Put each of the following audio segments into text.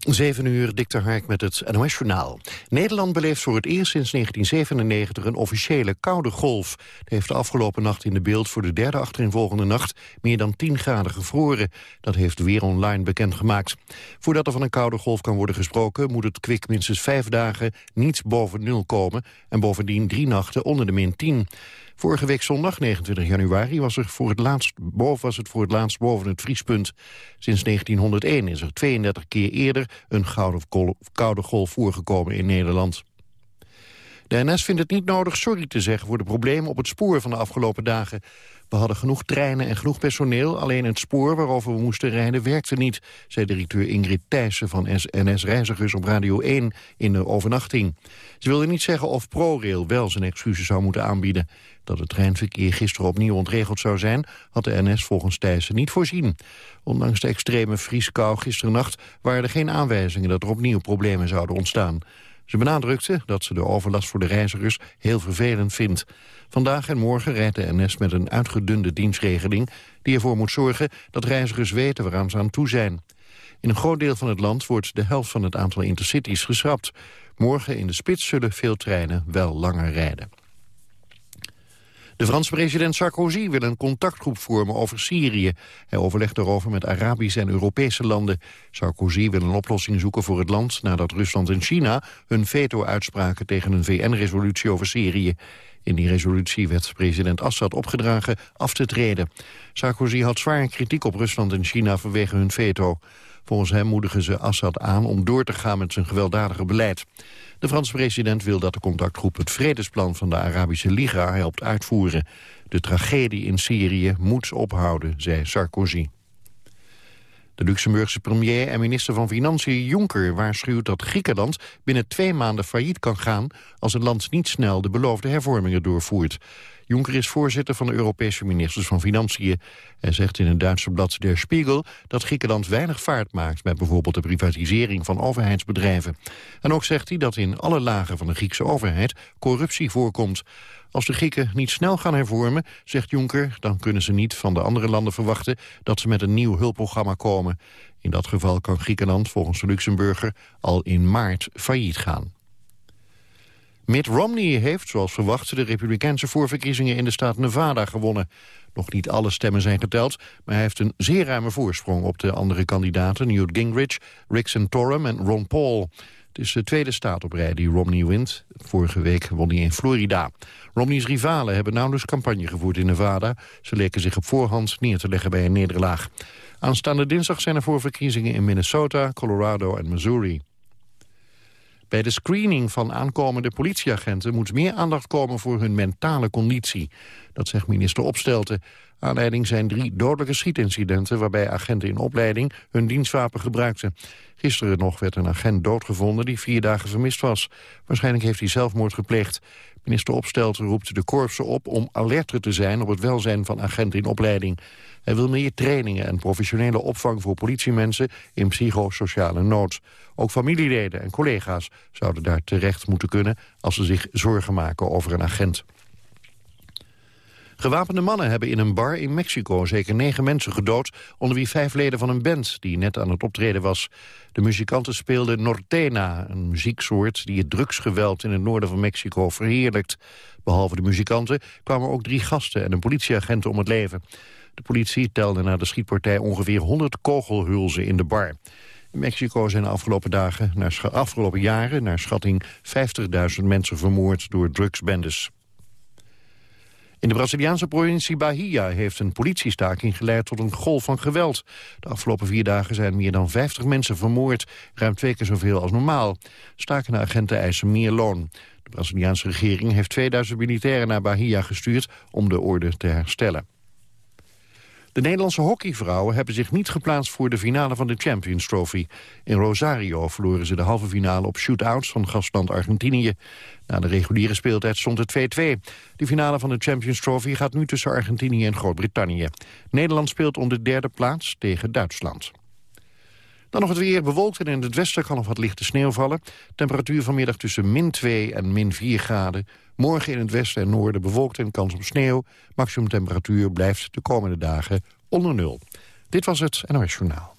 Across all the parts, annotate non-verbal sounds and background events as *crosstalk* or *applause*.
Zeven uur, Dikter Hark met het NOS-journaal. Nederland beleeft voor het eerst sinds 1997 een officiële koude golf. Het heeft de afgelopen nacht in de beeld voor de derde achtereenvolgende nacht meer dan 10 graden gevroren. Dat heeft Weer Online bekendgemaakt. Voordat er van een koude golf kan worden gesproken moet het kwik minstens vijf dagen niet boven nul komen en bovendien drie nachten onder de min 10. Vorige week zondag, 29 januari, was, er voor het laatst boven, was het voor het laatst boven het vriespunt. Sinds 1901 is er 32 keer eerder een koude golf voorgekomen in Nederland. De NS vindt het niet nodig sorry te zeggen voor de problemen op het spoor van de afgelopen dagen. We hadden genoeg treinen en genoeg personeel, alleen het spoor waarover we moesten rijden werkte niet, zei directeur Ingrid Thijssen van NS Reizigers op Radio 1 in de overnachting. Ze wilde niet zeggen of ProRail wel zijn excuses zou moeten aanbieden. Dat het treinverkeer gisteren opnieuw ontregeld zou zijn, had de NS volgens Thijssen niet voorzien. Ondanks de extreme vrieskou gisterennacht waren er geen aanwijzingen dat er opnieuw problemen zouden ontstaan. Ze benadrukte dat ze de overlast voor de reizigers heel vervelend vindt. Vandaag en morgen rijdt de NS met een uitgedunde dienstregeling... die ervoor moet zorgen dat reizigers weten waaraan ze aan toe zijn. In een groot deel van het land wordt de helft van het aantal intercities geschrapt. Morgen in de spits zullen veel treinen wel langer rijden. De Franse president Sarkozy wil een contactgroep vormen over Syrië. Hij overlegt erover met Arabische en Europese landen. Sarkozy wil een oplossing zoeken voor het land... nadat Rusland en China hun veto uitspraken tegen een VN-resolutie over Syrië. In die resolutie werd president Assad opgedragen af te treden. Sarkozy had zware kritiek op Rusland en China vanwege hun veto. Volgens hem moedigen ze Assad aan om door te gaan met zijn gewelddadige beleid. De Franse president wil dat de contactgroep het vredesplan van de Arabische Liga helpt uitvoeren. De tragedie in Syrië moet ophouden, zei Sarkozy. De Luxemburgse premier en minister van Financiën Juncker waarschuwt dat Griekenland binnen twee maanden failliet kan gaan als het land niet snel de beloofde hervormingen doorvoert. Juncker is voorzitter van de Europese ministers van Financiën. Hij zegt in het Duitse blad Der Spiegel dat Griekenland weinig vaart maakt... met bijvoorbeeld de privatisering van overheidsbedrijven. En ook zegt hij dat in alle lagen van de Griekse overheid corruptie voorkomt. Als de Grieken niet snel gaan hervormen, zegt Juncker... dan kunnen ze niet van de andere landen verwachten dat ze met een nieuw hulpprogramma komen. In dat geval kan Griekenland volgens de Luxemburger al in maart failliet gaan. Mitt Romney heeft, zoals verwacht, de republikeinse voorverkiezingen in de staat Nevada gewonnen. Nog niet alle stemmen zijn geteld, maar hij heeft een zeer ruime voorsprong op de andere kandidaten Newt Gingrich, Rick Santorum en Ron Paul. Het is de tweede staat op rij die Romney wint. Vorige week won hij in Florida. Romney's rivalen hebben nauwelijks campagne gevoerd in Nevada. Ze leken zich op voorhand neer te leggen bij een nederlaag. Aanstaande dinsdag zijn er voorverkiezingen in Minnesota, Colorado en Missouri. Bij de screening van aankomende politieagenten moet meer aandacht komen voor hun mentale conditie. Dat zegt minister Opstelten. Aanleiding zijn drie dodelijke schietincidenten waarbij agenten in opleiding hun dienstwapen gebruikten. Gisteren nog werd een agent doodgevonden die vier dagen vermist was. Waarschijnlijk heeft hij zelfmoord gepleegd. Minister Opstelten roept de korpsen op om alerter te zijn op het welzijn van agenten in opleiding. Hij wil meer trainingen en professionele opvang voor politiemensen in psychosociale nood. Ook familieleden en collega's zouden daar terecht moeten kunnen als ze zich zorgen maken over een agent. Gewapende mannen hebben in een bar in Mexico zeker negen mensen gedood... onder wie vijf leden van een band die net aan het optreden was. De muzikanten speelden Nortena, een muzieksoort... die het drugsgeweld in het noorden van Mexico verheerlijkt. Behalve de muzikanten kwamen ook drie gasten en een politieagent om het leven. De politie telde na de schietpartij ongeveer 100 kogelhulzen in de bar. In Mexico zijn de afgelopen, dagen, naar afgelopen jaren naar schatting 50.000 mensen vermoord door drugsbendes. In de Braziliaanse provincie Bahia heeft een politiestaking geleid tot een golf van geweld. De afgelopen vier dagen zijn meer dan 50 mensen vermoord, ruim twee keer zoveel als normaal. Stakende agenten eisen meer loon. De Braziliaanse regering heeft 2000 militairen naar Bahia gestuurd om de orde te herstellen. De Nederlandse hockeyvrouwen hebben zich niet geplaatst voor de finale van de Champions Trophy. In Rosario verloren ze de halve finale op shootouts van gastland Argentinië. Na de reguliere speeltijd stond het 2-2. De finale van de Champions Trophy gaat nu tussen Argentinië en Groot-Brittannië. Nederland speelt om de derde plaats tegen Duitsland. Dan nog het weer bewolkt en in het westen kan nog wat lichte sneeuw vallen. Temperatuur vanmiddag tussen min 2 en min 4 graden. Morgen in het westen en noorden bewolkt en kans op sneeuw. Maximum temperatuur blijft de komende dagen onder nul. Dit was het NOS Journaal.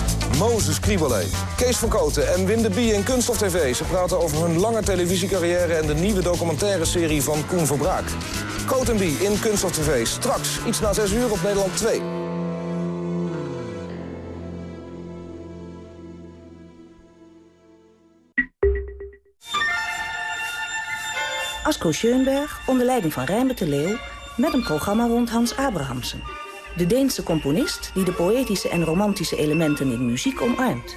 Mozes Kribale, Kees van Koten en Winde Bie in Kunststof TV. Ze praten over hun lange televisiecarrière en de nieuwe documentaire serie van Koen Verbraak. Coat en Bie in Kunststof TV. Straks, iets na 6 uur op Nederland 2. Asko Schoenberg onder leiding van Rijnbert de Leeuw... met een programma rond Hans Abrahamsen. De Deense componist die de poëtische en romantische elementen in muziek omarmt.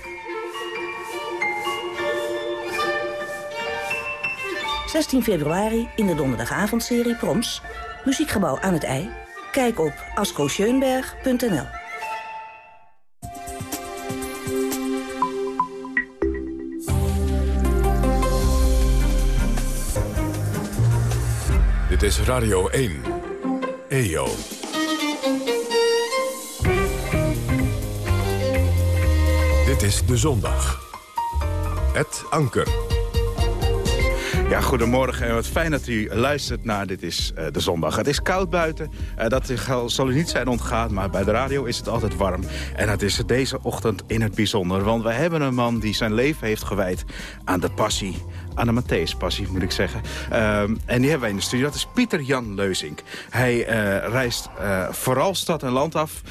16 februari in de donderdagavondserie Proms. Muziekgebouw aan het IJ. Kijk op ascoscheunberg.nl Dit is Radio 1. EO. Is De Zondag. Het Anker. Ja, goedemorgen en wat fijn dat u luistert naar Dit is uh, de Zondag. Het is koud buiten, uh, dat zal u niet zijn ontgaan, maar bij de radio is het altijd warm. En het is deze ochtend in het bijzonder, want we hebben een man die zijn leven heeft gewijd aan de passie. Aan de Matthäus-passie, moet ik zeggen. Uh, en die hebben wij in de studio. Dat is Pieter Jan Leuzink. Hij uh, reist vooral stad en land af,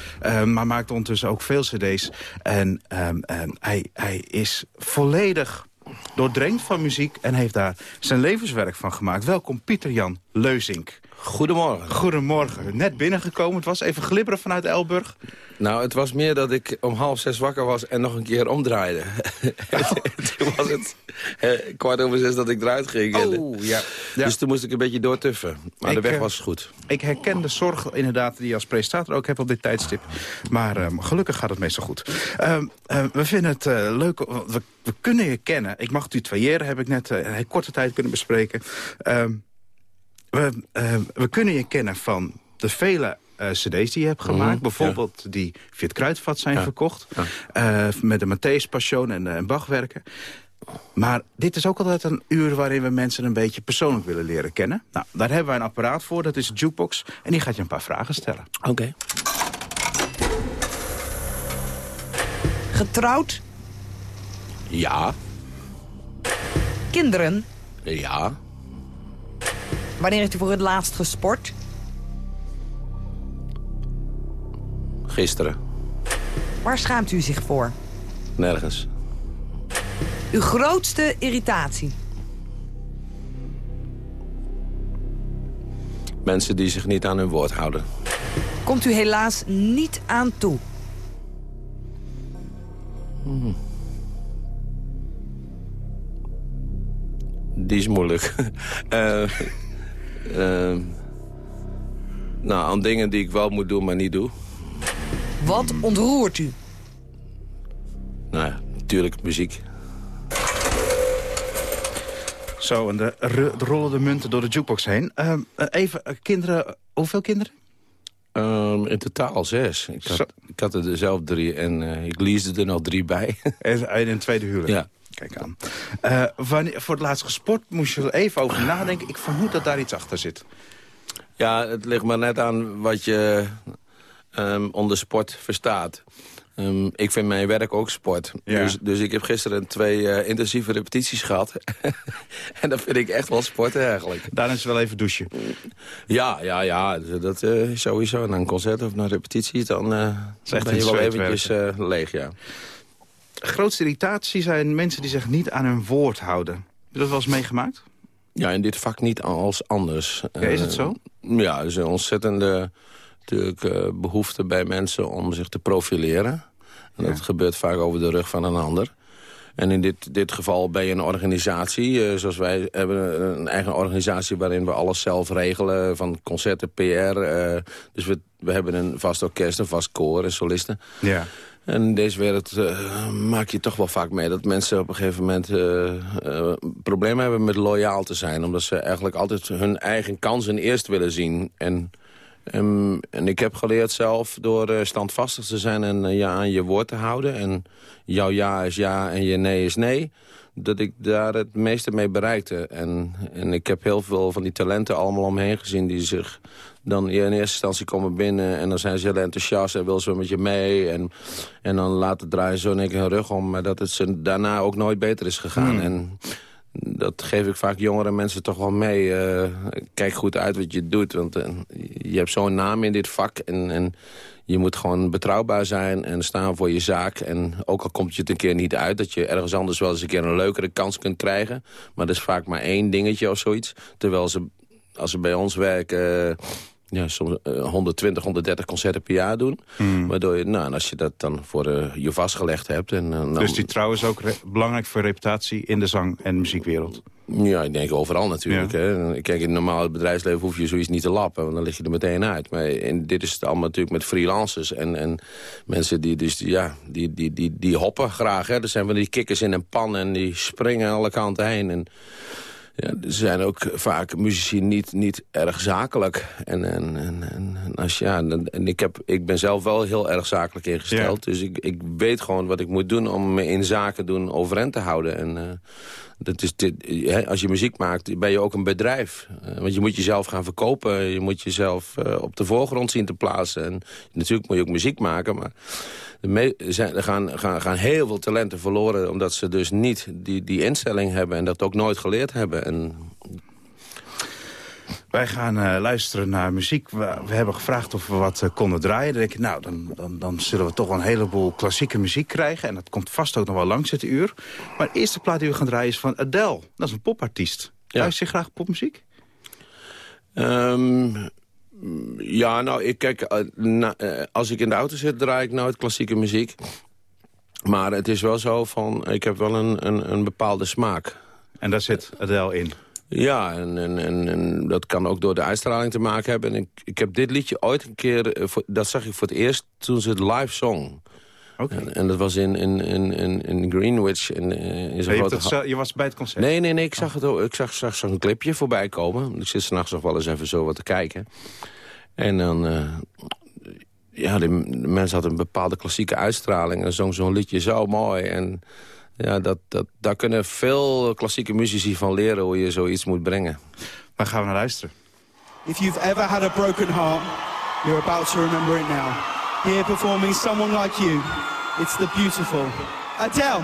maar maakt ondertussen ook veel cd's. En ehm, hij, hij is volledig doordrenkt van muziek en heeft daar zijn levenswerk van gemaakt. Welkom Pieter Jan Leuzink. Goedemorgen. Goedemorgen. Net binnengekomen. Het was even glibberen vanuit Elburg. Nou, het was meer dat ik om half zes wakker was en nog een keer omdraaide. Oh. *laughs* toen was het eh, kwart over zes dat ik eruit ging. Oh, ja. ja. Dus toen moest ik een beetje doortuffen. Maar de weg was goed. Ik herken de zorg inderdaad die je als presentator ook hebt op dit tijdstip. Maar um, gelukkig gaat het meestal goed. Um, um, we vinden het uh, leuk. We, we, kunnen je kennen. Ik mag het u tweeëren, heb ik net uh, een korte tijd kunnen bespreken. we, we kunnen je kennen van de vele uh, cd's die je hebt gemaakt. Mm, Bijvoorbeeld ja. die via het Kruidvat zijn ja. verkocht. Ja. Uh, met de Matthäus Passion en, uh, en Bachwerken. Maar dit is ook altijd een uur waarin we mensen een beetje persoonlijk willen leren kennen. Nou, daar hebben wij een apparaat voor, dat is een jukebox. En die gaat je een paar vragen stellen. Oké. Okay. Getrouwd? Ja. Kinderen? Ja. Wanneer heeft u voor het laatst gesport? Gisteren. Waar schaamt u zich voor? Nergens. Uw grootste irritatie? Mensen die zich niet aan hun woord houden. Komt u helaas niet aan toe? Hmm. Die is moeilijk. uh, *laughs* uh, nou, aan dingen die ik wel moet doen, maar niet doe. Wat ontroert u? Nou ja, natuurlijk muziek. Zo, en de, de rollen de munten door de jukebox heen. Uh, even, uh, kinderen, hoeveel kinderen? Um, in totaal zes. Ik had, ik had er zelf drie en uh, ik leasde er nog drie bij. *laughs* en in een tweede huwelijk? Ja. Kijk aan. wanneer, voor het laatst gesport moest je er even over nadenken. Ik vermoed dat daar iets achter zit. Ja, het ligt maar net aan wat je um, onder sport verstaat. Um, ik vind mijn werk ook sport. Ja. Dus, dus ik heb gisteren twee uh, intensieve repetities gehad. *laughs* en dat vind ik echt wel sport eigenlijk. Daarna is wel even douchen. Ja, ja, ja. Dat uh, sowieso. Na een concert of na repetities, dan, uh, dan ben je wel eventjes leeg, ja. Grootste irritatie zijn mensen die zich niet aan hun woord houden. Heb je dat wel eens meegemaakt? Ja, in dit vak niet als anders. Ja, is het zo? ja, er is een ontzettende natuurlijk uh, behoefte bij mensen om zich te profileren. En ja. dat gebeurt vaak over de rug van een ander. En in dit, dit geval ben je een organisatie, uh, zoals wij hebben een eigen organisatie... waarin we alles zelf regelen, van concerten, PR. Uh, dus we, we hebben een vast orkest, een vast koor en solisten. Ja. En in deze wereld uh, maak je toch wel vaak mee dat mensen op een gegeven moment uh, problemen hebben met loyaal te zijn. Omdat ze eigenlijk altijd hun eigen kansen eerst willen zien. En En, en ik heb geleerd zelf door uh, standvastig te zijn en uh, je aan je woord te houden. En jouw ja is ja en je nee is nee. Dat ik daar het meeste mee bereikte. En, en ik heb heel veel van die talenten allemaal omheen gezien... die zich dan in eerste instantie komen binnen... en dan zijn ze heel enthousiast en willen ze met je mee. En, en dan laten draaien zo in één keer hun rug om. Maar dat het ze daarna ook nooit beter is gegaan. Hmm. En dat geef ik vaak jongere mensen toch wel mee. Eh, kijk goed uit wat je doet, want uh, je hebt zo'n naam in dit vak... En, en je moet gewoon betrouwbaar zijn en staan voor je zaak. En ook al komt je het een keer niet uit... dat je ergens anders wel eens een keer een leukere kans kunt krijgen. Maar dat is vaak maar één dingetje of zoiets. Terwijl ze, als ze bij ons werken ja, soms 120, eh, 130 concerten per jaar doen. Hmm. Waardoor je, nou, als je dat dan voor uh, je vastgelegd hebt... En, dan... Dus die trouw is ook belangrijk voor reputatie in de zang- en muziekwereld? Ja, ik denk overal natuurlijk. Hè. Kijk, in het normale bedrijfsleven hoef je zoiets niet te lappen. Want dan lig je er meteen uit. Maar in, dit is het allemaal natuurlijk met freelancers. En, en mensen die, dus, ja, die, die, die, die hoppen graag. Hè. Er zijn van die kikkers in een pan en die springen alle kanten heen. En, ja, er zijn ook vaak muzici niet, niet erg zakelijk. En, en, en, en, als, ja, en ik, heb, ik ben zelf wel heel erg zakelijk ingesteld. Dus ik, ik weet gewoon wat ik moet doen om me in zaken doen overeind te houden. En uh, dat is dit, hè, als je muziek maakt, ben je ook een bedrijf. Uh, want je moet jezelf gaan verkopen. Je moet jezelf uh, op de voorgrond zien te plaatsen. En natuurlijk moet je ook muziek maken, maar er gaan, gaan, gaan heel veel talenten verloren... omdat ze dus niet die, die instelling hebben en dat ook nooit geleerd hebben. En wij gaan uh, luisteren naar muziek. We, we, hebben gevraagd of we wat uh, konden draaien. Dan denk ik, nou, dan, dan, dan, zullen we toch wel een heleboel klassieke muziek krijgen. En dat komt vast ook nog wel langs het uur. Maar de eerste plaat die we gaan draaien is van Adele. Dat is een popartiest. Ja. Luister je graag popmuziek? Um, ja, nou, ik kijk, uh, als ik in de auto zit, draai ik nooit klassieke muziek. Maar het is wel zo van, ik heb wel een, een, een bepaalde smaak. En daar zit Adele in? Ja, en, en, en, en, dat kan ook door de uitstraling te maken hebben. En ik, ik heb dit liedje ooit een keer, eh, dat zag ik voor het eerst toen ze het live zong. Okay. En, en, dat was in, in, in, in Greenwich. In, in zo'n grote... je was bij het concert? Nee, nee, nee. Ik zag, het ik zag, zag zo'n clipje voorbij komen. Ik zit s'nachts nog wel eens even zo wat te kijken. En dan... Uh, ja, de, de mensen hadden een bepaalde klassieke uitstraling. En zong zo'n liedje zo mooi. En ja, dat, dat, daar kunnen veel klassieke muzici van leren hoe je zoiets moet brengen. Waar gaan we naar luisteren? If you've ever had a broken heart, you're about to remember it now. Here performing someone like you, it's the beautiful Adele.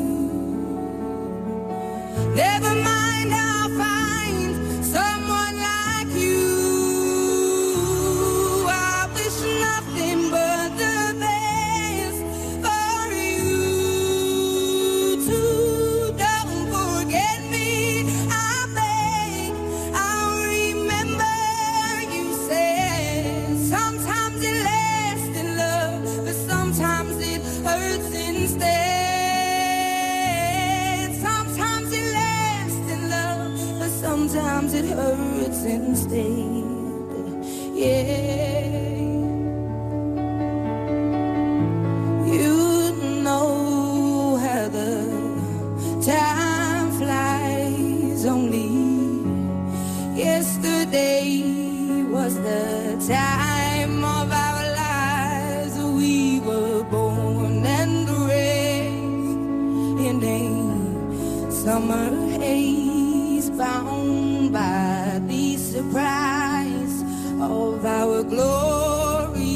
Summer haze, bound by the surprise of our glory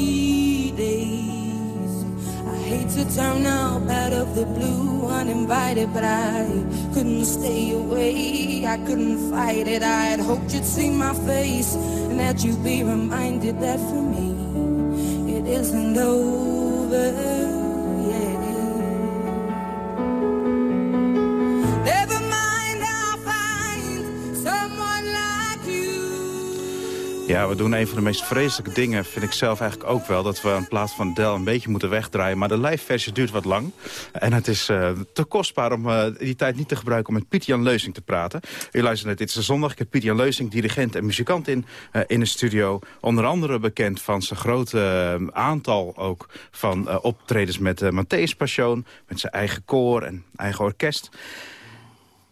days. I hate to turn up out of the blue uninvited, but I couldn't stay away. I couldn't fight it. I had hoped you'd see my face and that you'd be reminded that for me it isn't over. Ja, we doen een van de meest vreselijke dingen, vind ik zelf eigenlijk ook wel... dat we in plaats van Del een beetje moeten wegdraaien. Maar de live versie duurt wat lang. En het is eh, te kostbaar om eh, die tijd niet te gebruiken... om met Piet-Jan Leusing te praten. U luistert net, dit is zondag. Ik heb Piet-Jan Leusing, dirigent en muzikant in, eh, in de studio. Onder andere bekend van zijn grote aantal ook van optredens met uh, Matthäus Passion... met zijn eigen koor en eigen orkest.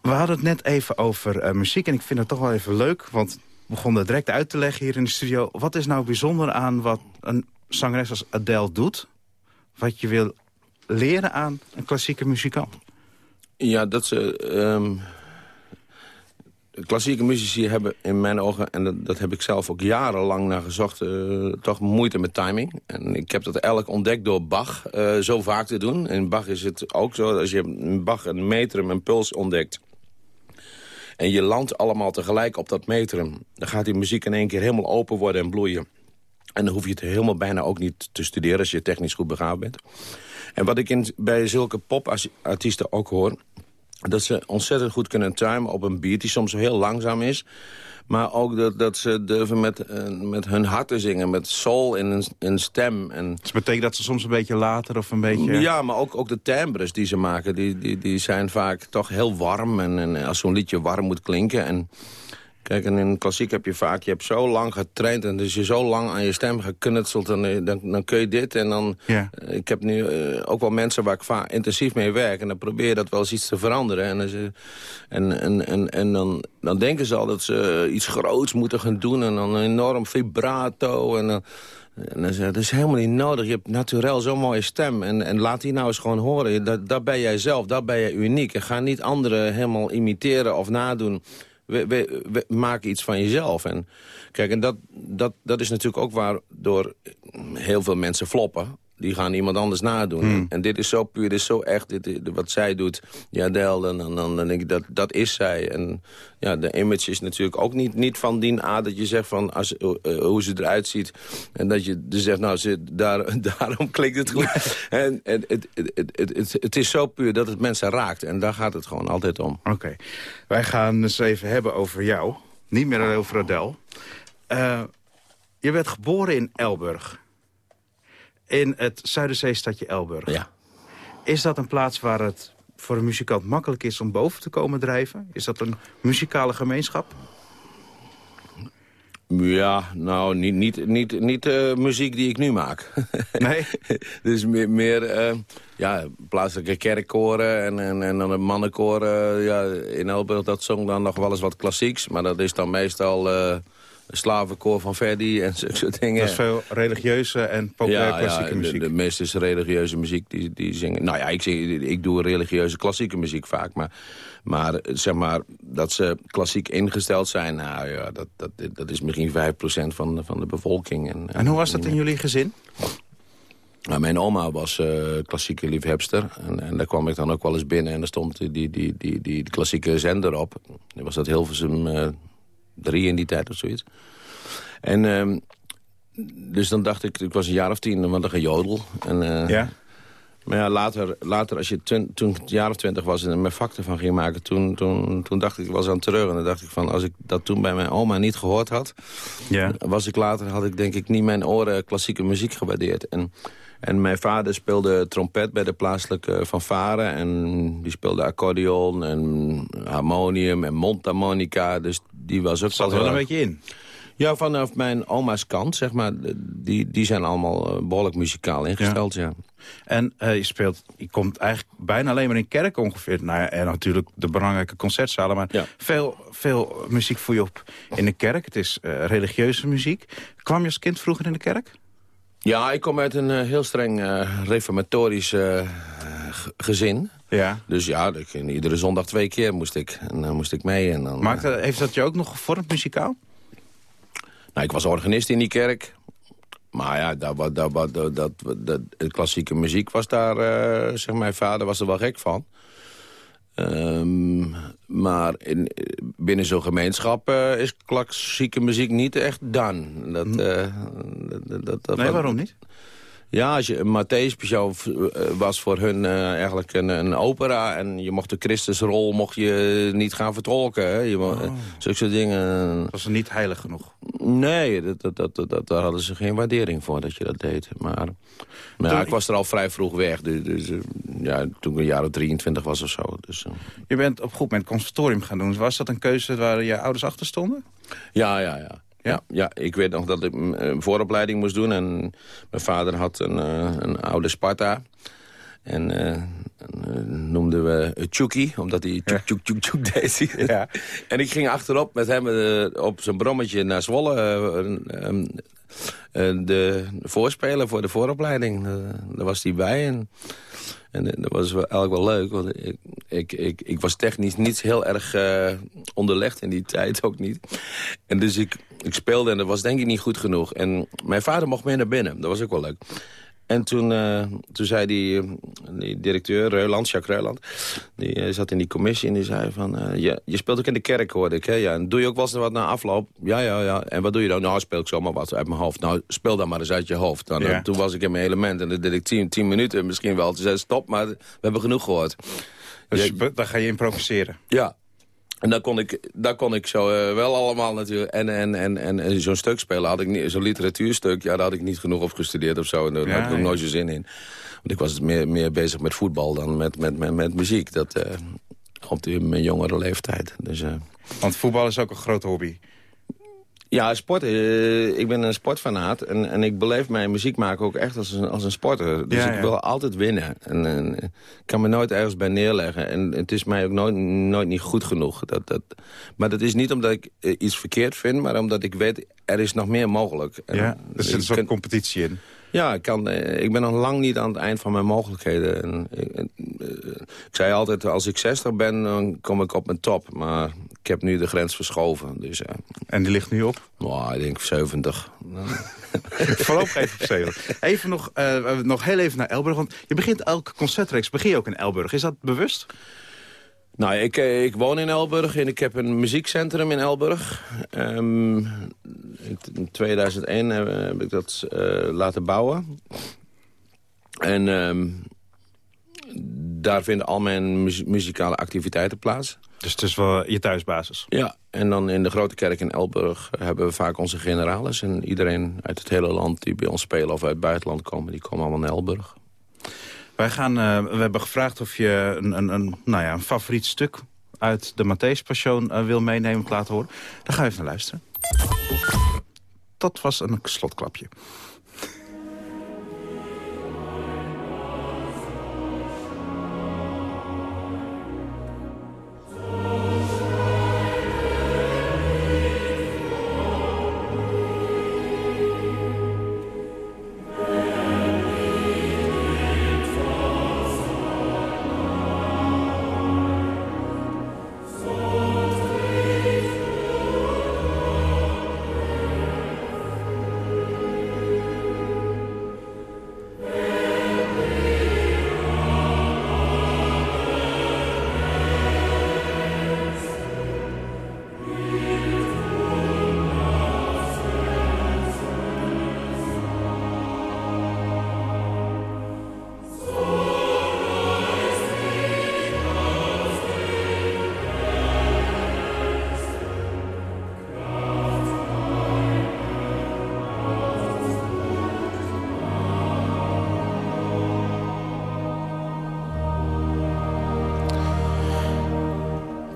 We hadden het net even over muziek en ik vind het toch wel even leuk... want we begonnen direct uit te leggen hier in de studio... wat is nou bijzonder aan wat een zangeres als Adele doet... wat je wil leren aan een klassieke muzikant? Ja, dat ze... ehm, klassieke muzici hebben in mijn ogen, en dat, dat heb ik zelf ook jarenlang naar gezocht, eh, toch moeite met timing. En ik heb dat eigenlijk ontdekt door Bach eh, zo vaak te doen. In Bach is het ook zo, als je Bach een metrum, een puls ontdekt... en je landt allemaal tegelijk op dat metrum... dan gaat die muziek in één keer helemaal open worden en bloeien. En dan hoef je het helemaal bijna ook niet te studeren als je technisch goed begaafd bent. En wat ik in, bij zulke popartiesten ook hoor... dat ze ontzettend goed kunnen timen op een beat die soms heel langzaam is... Maar ook dat, dat ze durven met, eh, met hun hart te zingen, met soul in hun, in stem. En, Dus betekent dat ze soms een beetje later of een beetje... ja, maar ook, ook de timbres die ze maken, die, die, die zijn vaak toch heel warm. En, en als zo'n liedje warm moet klinken. En kijk, en in klassiek heb je vaak, je hebt zo lang getraind... en dus je zo lang aan je stem geknutseld, en eh, dan, dan kun je dit. En dan, Ja. eh, ik heb nu eh, ook wel mensen waar ik vaak intensief mee werk... en dan probeer je dat wel eens iets te veranderen. En, dan en, en, en, en dan, dan denken ze al dat ze iets groots moeten gaan doen... en dan een enorm vibrato en dan... En dan dat is helemaal niet nodig. Je hebt naturel zo'n mooie stem. En, en laat die nou eens gewoon horen. Dat, dat ben jij zelf, dat ben jij uniek. En ga niet anderen helemaal imiteren of nadoen. We, we, maken iets van jezelf. En, kijk, en dat, dat, dat is natuurlijk ook waardoor heel veel mensen floppen. Die gaan iemand anders nadoen. En dit is zo puur, dit is zo echt. Dit, dit- wat zij doet, ja, Del, dan, dan, dan, dan denk ik, dat, dat is zij. En ja, de image is natuurlijk ook niet, niet van die aard dat je zegt van als, eh, eh, hoe ze eruit ziet. En dat je dus zegt, nou, ze, daar, *laughs* daarom klinkt het goed. en en het, het, het, het, het, het is zo puur dat het mensen raakt. En daar gaat het gewoon altijd om. Oké. Wij gaan eens even hebben over jou. Niet meer over Adele. Eh, je werd geboren in Elburg. In het Zuiderzeestadje Elburg. Ja. Is dat een plaats waar het voor een muzikant makkelijk is om boven te komen drijven? Is dat een muzikale gemeenschap? Ja, nou, niet, niet, niet, niet de muziek die ik nu maak. *laughs* Nee? dus meer, meer eh, ja, plaatselijke kerkkoren en, en, en dan een mannenkoor. eh, ja, in Elburg, dat zong dan nog wel eens wat klassieks. Maar dat is dan meestal eh slavenkoor van Verdi en zulke soort dingen. Dat is veel religieuze en populaire klassieke de- muziek. De, meeste is religieuze muziek die, die zingen. Nou ja, ik, zing, ik doe religieuze klassieke muziek vaak. Maar, maar zeg maar dat ze klassiek ingesteld zijn... Nou ja, dat, dat, dat is misschien 5% van, de- van de bevolking. En, En hoe was dat in jullie gezin? nou, mijn oma was eh, klassieke liefhebster. En, en daar kwam ik dan ook wel eens binnen. En daar stond die, die, die, die, die klassieke zender op. Dan was dat Hilversum eh drie in die tijd of zoiets. En ehm, dus dan dacht ik, ik was een jaar of tien, wat een gejodel. En, eh, Ja? Maar ja, later, later als je toen ik een jaar of twintig was en mijn vak ervan ging maken... Toen, toen, toen dacht ik, was aan terug. En dan dacht ik van, als ik dat toen bij mijn oma niet gehoord had... Ja. was ik later, had ik denk ik niet mijn oren klassieke muziek gewaardeerd. En, en mijn vader speelde trompet bij de plaatselijke fanfare. En die speelde accordeon en harmonium en mondharmonica. Dus die was ook Zat er wel een erg- beetje in. Ja, vanaf mijn oma's kant, zeg maar. Die, die zijn allemaal eh, behoorlijk muzikaal ingesteld, ja. En eh, je speelt, je komt eigenlijk bijna alleen maar in kerk ongeveer. Nou ja, en natuurlijk de belangrijke concertzalen. Maar Ja. veel, veel muziek voer je op in de kerk. Het is eh, religieuze muziek. Kwam je als kind vroeger in de kerk? Ja, ik kom uit een eh, heel streng eh, reformatorisch eh, gezin. Ja. Dus ja, ik, iedere zondag twee keer moest ik, en dan moest ik mee. En dan, Maakte, heeft dat je ook nog gevormd muzikaal? Nou, ik was organist in die kerk. Maar ja, dat, dat, dat, dat, dat, dat, de klassieke muziek was daar... eh, zeg, mijn vader was er wel gek van. Ehm, maar in, binnen zo'n gemeenschap eh, is klassieke muziek niet echt dan. Dat, eh, dat, dat, dat- Nee, waarom niet? Ja, als je een Matthäus-persoon was voor hun eh, eigenlijk een, een opera... en je mocht de Christusrol mocht je niet gaan vertolken. Hè? Je mo- Zulke soort dingen. Was er niet heilig genoeg? Nee, dat, dat, dat, daar hadden ze geen waardering voor dat je dat deed. Maar, maar ja, ik was er al vrij vroeg weg. Dus, dus, eh, ja, toen ik een jaar of 23 was of zo. Dus, eh, Je bent op goed moment conservatorium gaan doen. Was dat een keuze waar je ouders achter stonden? Ja, ja, ja. Ja, ja, ik weet nog dat ik een vooropleiding moest doen. En mijn vader had een, eh, een oude Sparta. En eh, noemden we Chucky, omdat hij tjoek, tjoek, tjoek, tjoek deed. *laughs* Ja. en ik ging achterop met hem op zijn brommetje naar Zwolle... de voorspeler voor de vooropleiding. Daar was hij bij en... En eh, dat was wel, eigenlijk wel leuk, want ik, ik, ik, ik was technisch niet heel erg eh, onderlegd in die *laughs* tijd ook niet. En dus ik, ik speelde en dat was denk ik niet goed genoeg. En mijn vader mocht mee naar binnen, dat was ook wel leuk. En toen, eh, toen zei die, eh, die directeur, Reuland, Jacques Reuland... die eh, zat in die commissie en die zei van... eh, ja, je speelt ook in de kerk, hoorde ik. Hè? Ja, en doe je ook wel eens wat na afloop? Ja, ja, ja. En wat doe je dan? Nou, speel ik zomaar wat uit mijn hoofd. Nou, speel dan maar eens uit je hoofd. Nou, dan- Ja. toen was ik in mijn element en dan deed ik tien, tien minuten misschien wel. Toen zei ze, stop, maar we hebben genoeg gehoord. Dus Ja, dan ga je improviseren. ja. En daar kon ik, daar kon ik zo eh, wel allemaal natuurlijk. En, en, en, en, en zo'n stuk spelen had ik niet, zo'n literatuurstuk, ja, daar had ik niet genoog op gestudeerd of zo. En daar Ja, had ik ook ja. nooit zo zin in. Want ik was meer, meer bezig met voetbal dan met, met, met, met muziek. Dat eh, op die, mijn jongere leeftijd. Dus, eh, Want voetbal is ook een grote hobby. Ja, sport. eh, ik ben een sportfanaat. En, en ik beleef mijn muziek maken ook echt als een, als een sporter. Dus Ja, ik wil altijd winnen. En, en ik kan me nooit ergens bij neerleggen. En het is mij ook nooit, nooit niet goed genoeg. Dat, dat, maar dat is niet omdat ik eh, iets verkeerd vind... maar omdat ik weet, er is nog meer mogelijk. En Ja, er zit een soort competitie in. Ja, ik, kan, eh, ik ben nog lang niet aan het eind van mijn mogelijkheden. En, eh, eh, ik zei altijd, als ik 60 ben, dan kom ik op mijn top. Maar ik heb nu de grens verschoven. Dus, En die ligt nu op? nou, ik denk 70. *laughs* Voorlopig even op zeven. Even nog, nog heel even naar Elburg. Want je begint elke concertreeks begin je ook in Elburg. Is dat bewust? Nou, ik, eh, ik woon in Elburg en ik heb een muziekcentrum in Elburg. Ehm, in 2001 heb, heb ik dat eh, laten bouwen. En ehm, daar vinden al mijn mu- muzikale activiteiten plaats. Dus het is wel je thuisbasis. Ja, en dan in de Grote Kerk in Elburg hebben we vaak onze generales. En iedereen uit het hele land die bij ons spelen of uit het buitenland komen... die komen allemaal naar Elburg. Wij gaan, eh, we hebben gevraagd of je een, een, een, nou ja, een favoriet stuk uit de Matthäus Passion eh, wil meenemen of laten horen. Daar gaan we even naar luisteren. Dat was een slotklapje.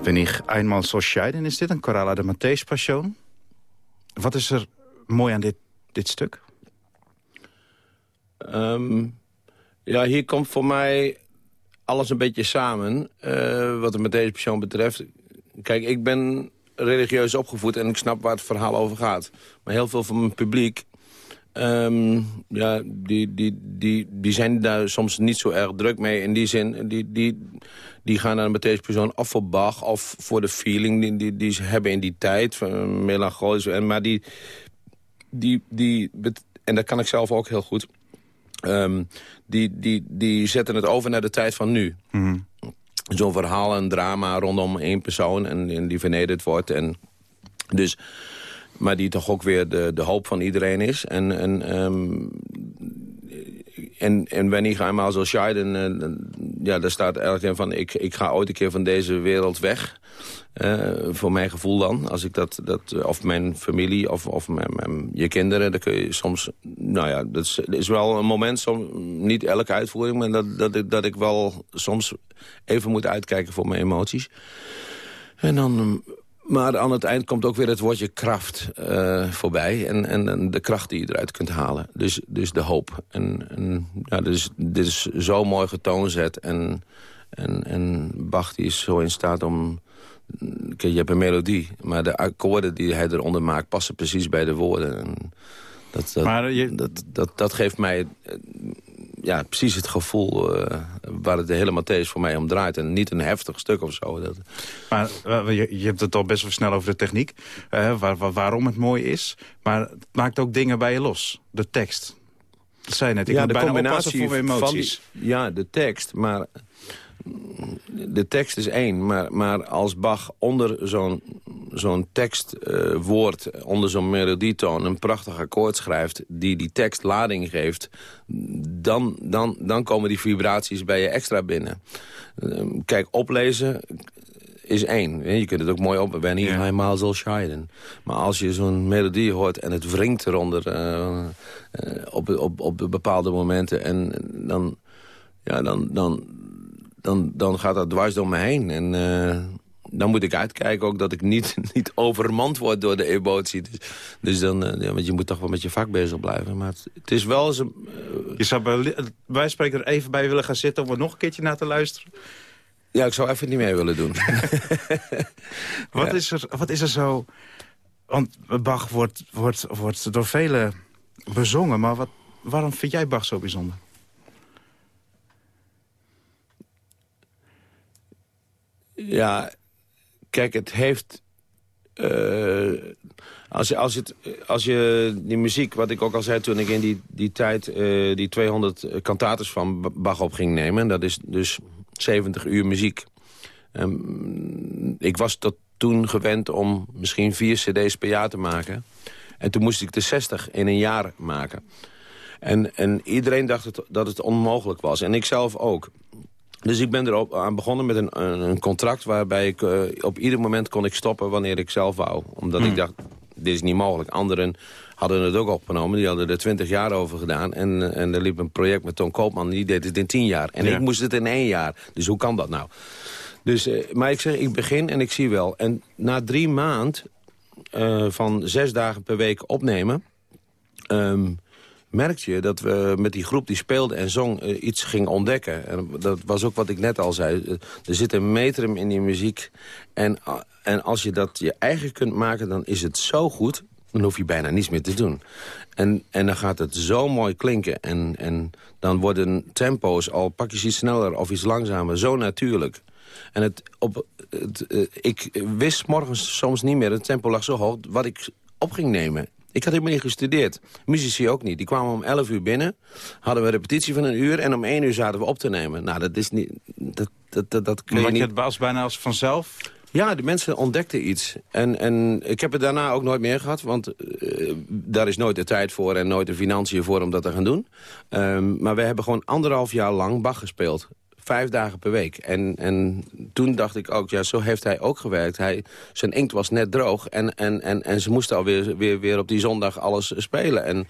Wenn ich einmal so scheiden, is dit een Chorale de Matthäus Passion. Wat is er mooi aan dit, dit stuk? Ehm, ja, hier komt voor mij alles een beetje samen. eh, wat met deze persoon betreft. Kijk, ik ben religieus opgevoed en ik snap waar het verhaal over gaat. Maar heel veel van mijn publiek Ehm, ja, die, die, die, die zijn daar soms niet zo erg druk mee. In die zin, die, die, die gaan naar een Matthäus persoon of voor Bach... of voor de feeling die, die, die ze hebben in die tijd, van melancholisch. En, maar die, die, die, en dat kan ik zelf ook heel goed... Ehm, die, die, die zetten het over naar de tijd van nu. Mm Zo'n verhaal, een drama rondom één persoon en, en die vernederd wordt. En dus maar die toch ook weer de, de hoop van iedereen is. En, en, um, en, en ga eenmaal zo scheiden, uh, ja, daar staat eigenlijk in van... Ik, ik ga ooit een keer van deze wereld weg. Uh, voor mijn gevoel dan. Als ik dat, dat, of mijn familie of, of mijn, je kinderen, dan kun je soms... Nou ja, dat is, wel een moment, soms, niet elke uitvoering... maar dat, dat, ik, dat ik wel soms even moet uitkijken voor mijn emoties. En dan maar aan het eind komt ook weer het woordje kracht uh, voorbij. En, en, de kracht die je eruit kunt halen. Dus, dus de hoop. En, en ja, dus, dit is zo mooi getoonzet. En, en, en Bach die is zo in staat om... Kijk, je hebt een melodie. Maar de akkoorden die hij eronder maakt passen precies bij de woorden. En dat, dat, maar je... dat, dat, dat geeft mij ja, precies het gevoel uh, waar het de hele Matthäus voor mij om draait. En niet een heftig stuk of zo. Dat... Maar uh, je, je, hebt het al best wel snel over de techniek. Uh, waar, waar, waarom het mooi is. Maar het maakt ook dingen bij je los. De tekst. Dat zei net. Ik ja, moet de bijna combinatie voor emoties. Van die, ja, de tekst. Maar de tekst is één, maar, maar als Bach onder zo'n zo'n tekstwoord, uh, onder zo'n melodietoon... een prachtig akkoord schrijft die die tekst lading geeft... dan, dan, dan komen die vibraties bij je extra binnen. Uh, kijk, oplezen is één. Je kunt het ook mooi op... Ben hier ja. eenmaal zal scheiden. Maar als je zo'n melodie hoort en het wringt eronder... Uh, op, op, op bepaalde momenten... en dan, ja, dan, dan, dan, dan gaat dat dwars door me heen. En uh, dan moet ik uitkijken ook dat ik niet, *laughs* niet overmand word door de emotie. Dus, dus dan, uh, ja, want je moet toch wel met je vak bezig blijven. Maar het, het is wel eens... Uh, je zou bij, wij spreken er even bij willen gaan zitten om er nog een keertje naar te luisteren. Ja, ik zou even niet meer willen doen. *laughs* wat, ja. is er, wat is er zo... Want Bach wordt, wordt, wordt door velen bezongen, maar wat, waarom vind jij Bach zo bijzonder? Ja, kijk, het heeft... Uh, als, je, als, het, als je die muziek, wat ik ook al zei toen ik in die, die tijd... Uh, die 200 kantates van Bach op ging nemen... dat is dus 70 uur muziek. Um, ik was tot toen gewend om misschien vier cd's per jaar te maken. En toen moest ik de 60 in een jaar maken. En, en iedereen dacht dat het onmogelijk was. En ik zelf ook. Dus ik ben er aan begonnen met een, een contract waarbij ik uh, op ieder moment kon ik stoppen wanneer ik zelf wou. Omdat ik dacht, dit is niet mogelijk. Anderen hadden het ook opgenomen, die hadden er twintig jaar over gedaan. En, en er liep een project met Tom Koopman, die deed het in tien jaar. En ja. ik moest het in één jaar. Dus hoe kan dat nou? Dus, uh, maar ik zeg, ik begin en ik zie wel. En na drie maand uh, van zes dagen per week opnemen... Um, merkte je dat we met die groep die speelde en zong uh, iets ging ontdekken. En dat was ook wat ik net al zei. Er zit een metrum in die muziek. En, uh, en als je dat je eigen kunt maken, dan is het zo goed. Dan hoef je bijna niets meer te doen. En, en dan gaat het zo mooi klinken. En, en dan worden tempo's, al pak je iets sneller of iets langzamer, zo natuurlijk. En het, op, ik wist morgens soms niet meer, het tempo lag zo hoog, wat ik op ging nemen. Ik had helemaal niet gestudeerd. Muzici ook niet. Die kwamen om 11 uur binnen. Hadden we een repetitie van een uur. En om 1 uur zaten we op te nemen. Nou, dat is niet... Dat, dat, dat, dat kun je niet... het was bijna als vanzelf? Ja, de mensen ontdekten iets. En, en ik heb het daarna ook nooit meer gehad. Want uh, daar is nooit de tijd voor en nooit de financiën voor om dat te gaan doen. Um, maar we hebben gewoon anderhalf jaar lang Bach gespeeld vijf dagen per week. En, en toen dacht ik ook, ja, zo heeft hij ook gewerkt. Hij, zijn inkt was net droog en, en, en, en ze moesten alweer weer, weer op die zondag alles spelen. En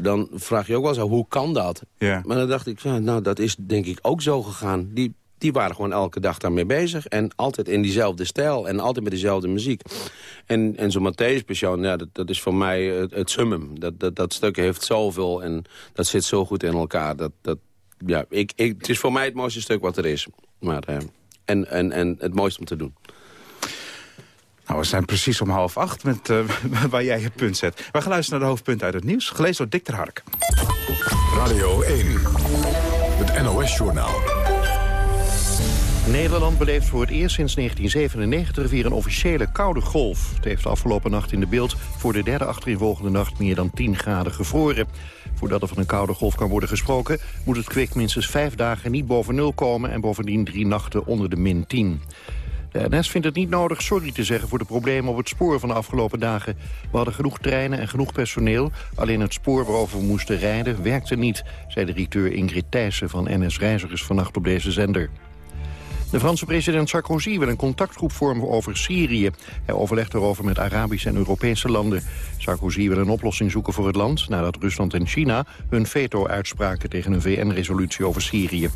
dan vraag je ook wel zo, hoe kan dat? Ja. Maar dan dacht ik, ja, nou, dat is denk ik ook zo gegaan. Die, die waren gewoon elke dag daarmee bezig. En altijd in diezelfde stijl. En altijd met dezelfde muziek. En, en zo'n Matthäus-persoon, ja, dat, dat is voor mij het, het summum. Dat, dat, dat stuk heeft zoveel en dat zit zo goed in elkaar. Dat, dat, ja, ik, ik, het is voor mij het mooiste stuk wat er is. Maar, uh, en, en, en het mooiste om te doen. Nou, we zijn precies om half acht met, uh, *laughs* waar jij je punt zet. We gaan luisteren naar de hoofdpunten uit het nieuws. Gelezen door Dick ter Hark. Radio 1, het NOS-journaal. Nederland beleeft voor het eerst sinds 1997 weer een officiële koude golf. Het heeft de afgelopen nacht in de beeld voor de derde achtereenvolgende nacht meer dan 10 graden gevroren. Voordat er van een koude golf kan worden gesproken... moet het kwik minstens vijf dagen niet boven nul komen... en bovendien drie nachten onder de min 10. De NS vindt het niet nodig sorry te zeggen voor de problemen op het spoor van de afgelopen dagen. We hadden genoeg treinen en genoeg personeel. Alleen het spoor waarover we moesten rijden werkte niet, zei de directeur Ingrid Thijssen van NS Reizigers vannacht op deze zender. De Franse president Sarkozy wil een contactgroep vormen over Syrië. Hij overlegt erover met Arabische en Europese landen. Sarkozy wil een oplossing zoeken voor het land... nadat Rusland en China hun veto uitspraken tegen een VN-resolutie over Syrië.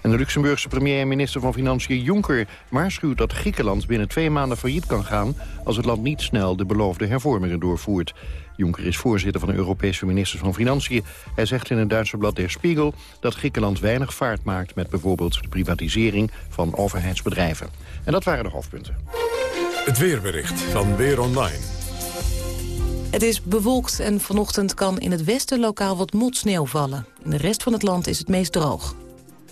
En de Luxemburgse premier en minister van Financiën Juncker waarschuwt dat Griekenland binnen twee maanden failliet kan gaan als het land niet snel de beloofde hervormingen doorvoert. Juncker is voorzitter van de Europese ministers van Financiën. Hij zegt in het Duitse blad Der Spiegel dat Griekenland weinig vaart maakt met bijvoorbeeld de privatisering van overheidsbedrijven. En dat waren de hoofdpunten. Het weerbericht van Weer Online. Het is bewolkt en vanochtend kan in het westen lokaal wat motsneeuw vallen. In de rest van het land is het meest droog.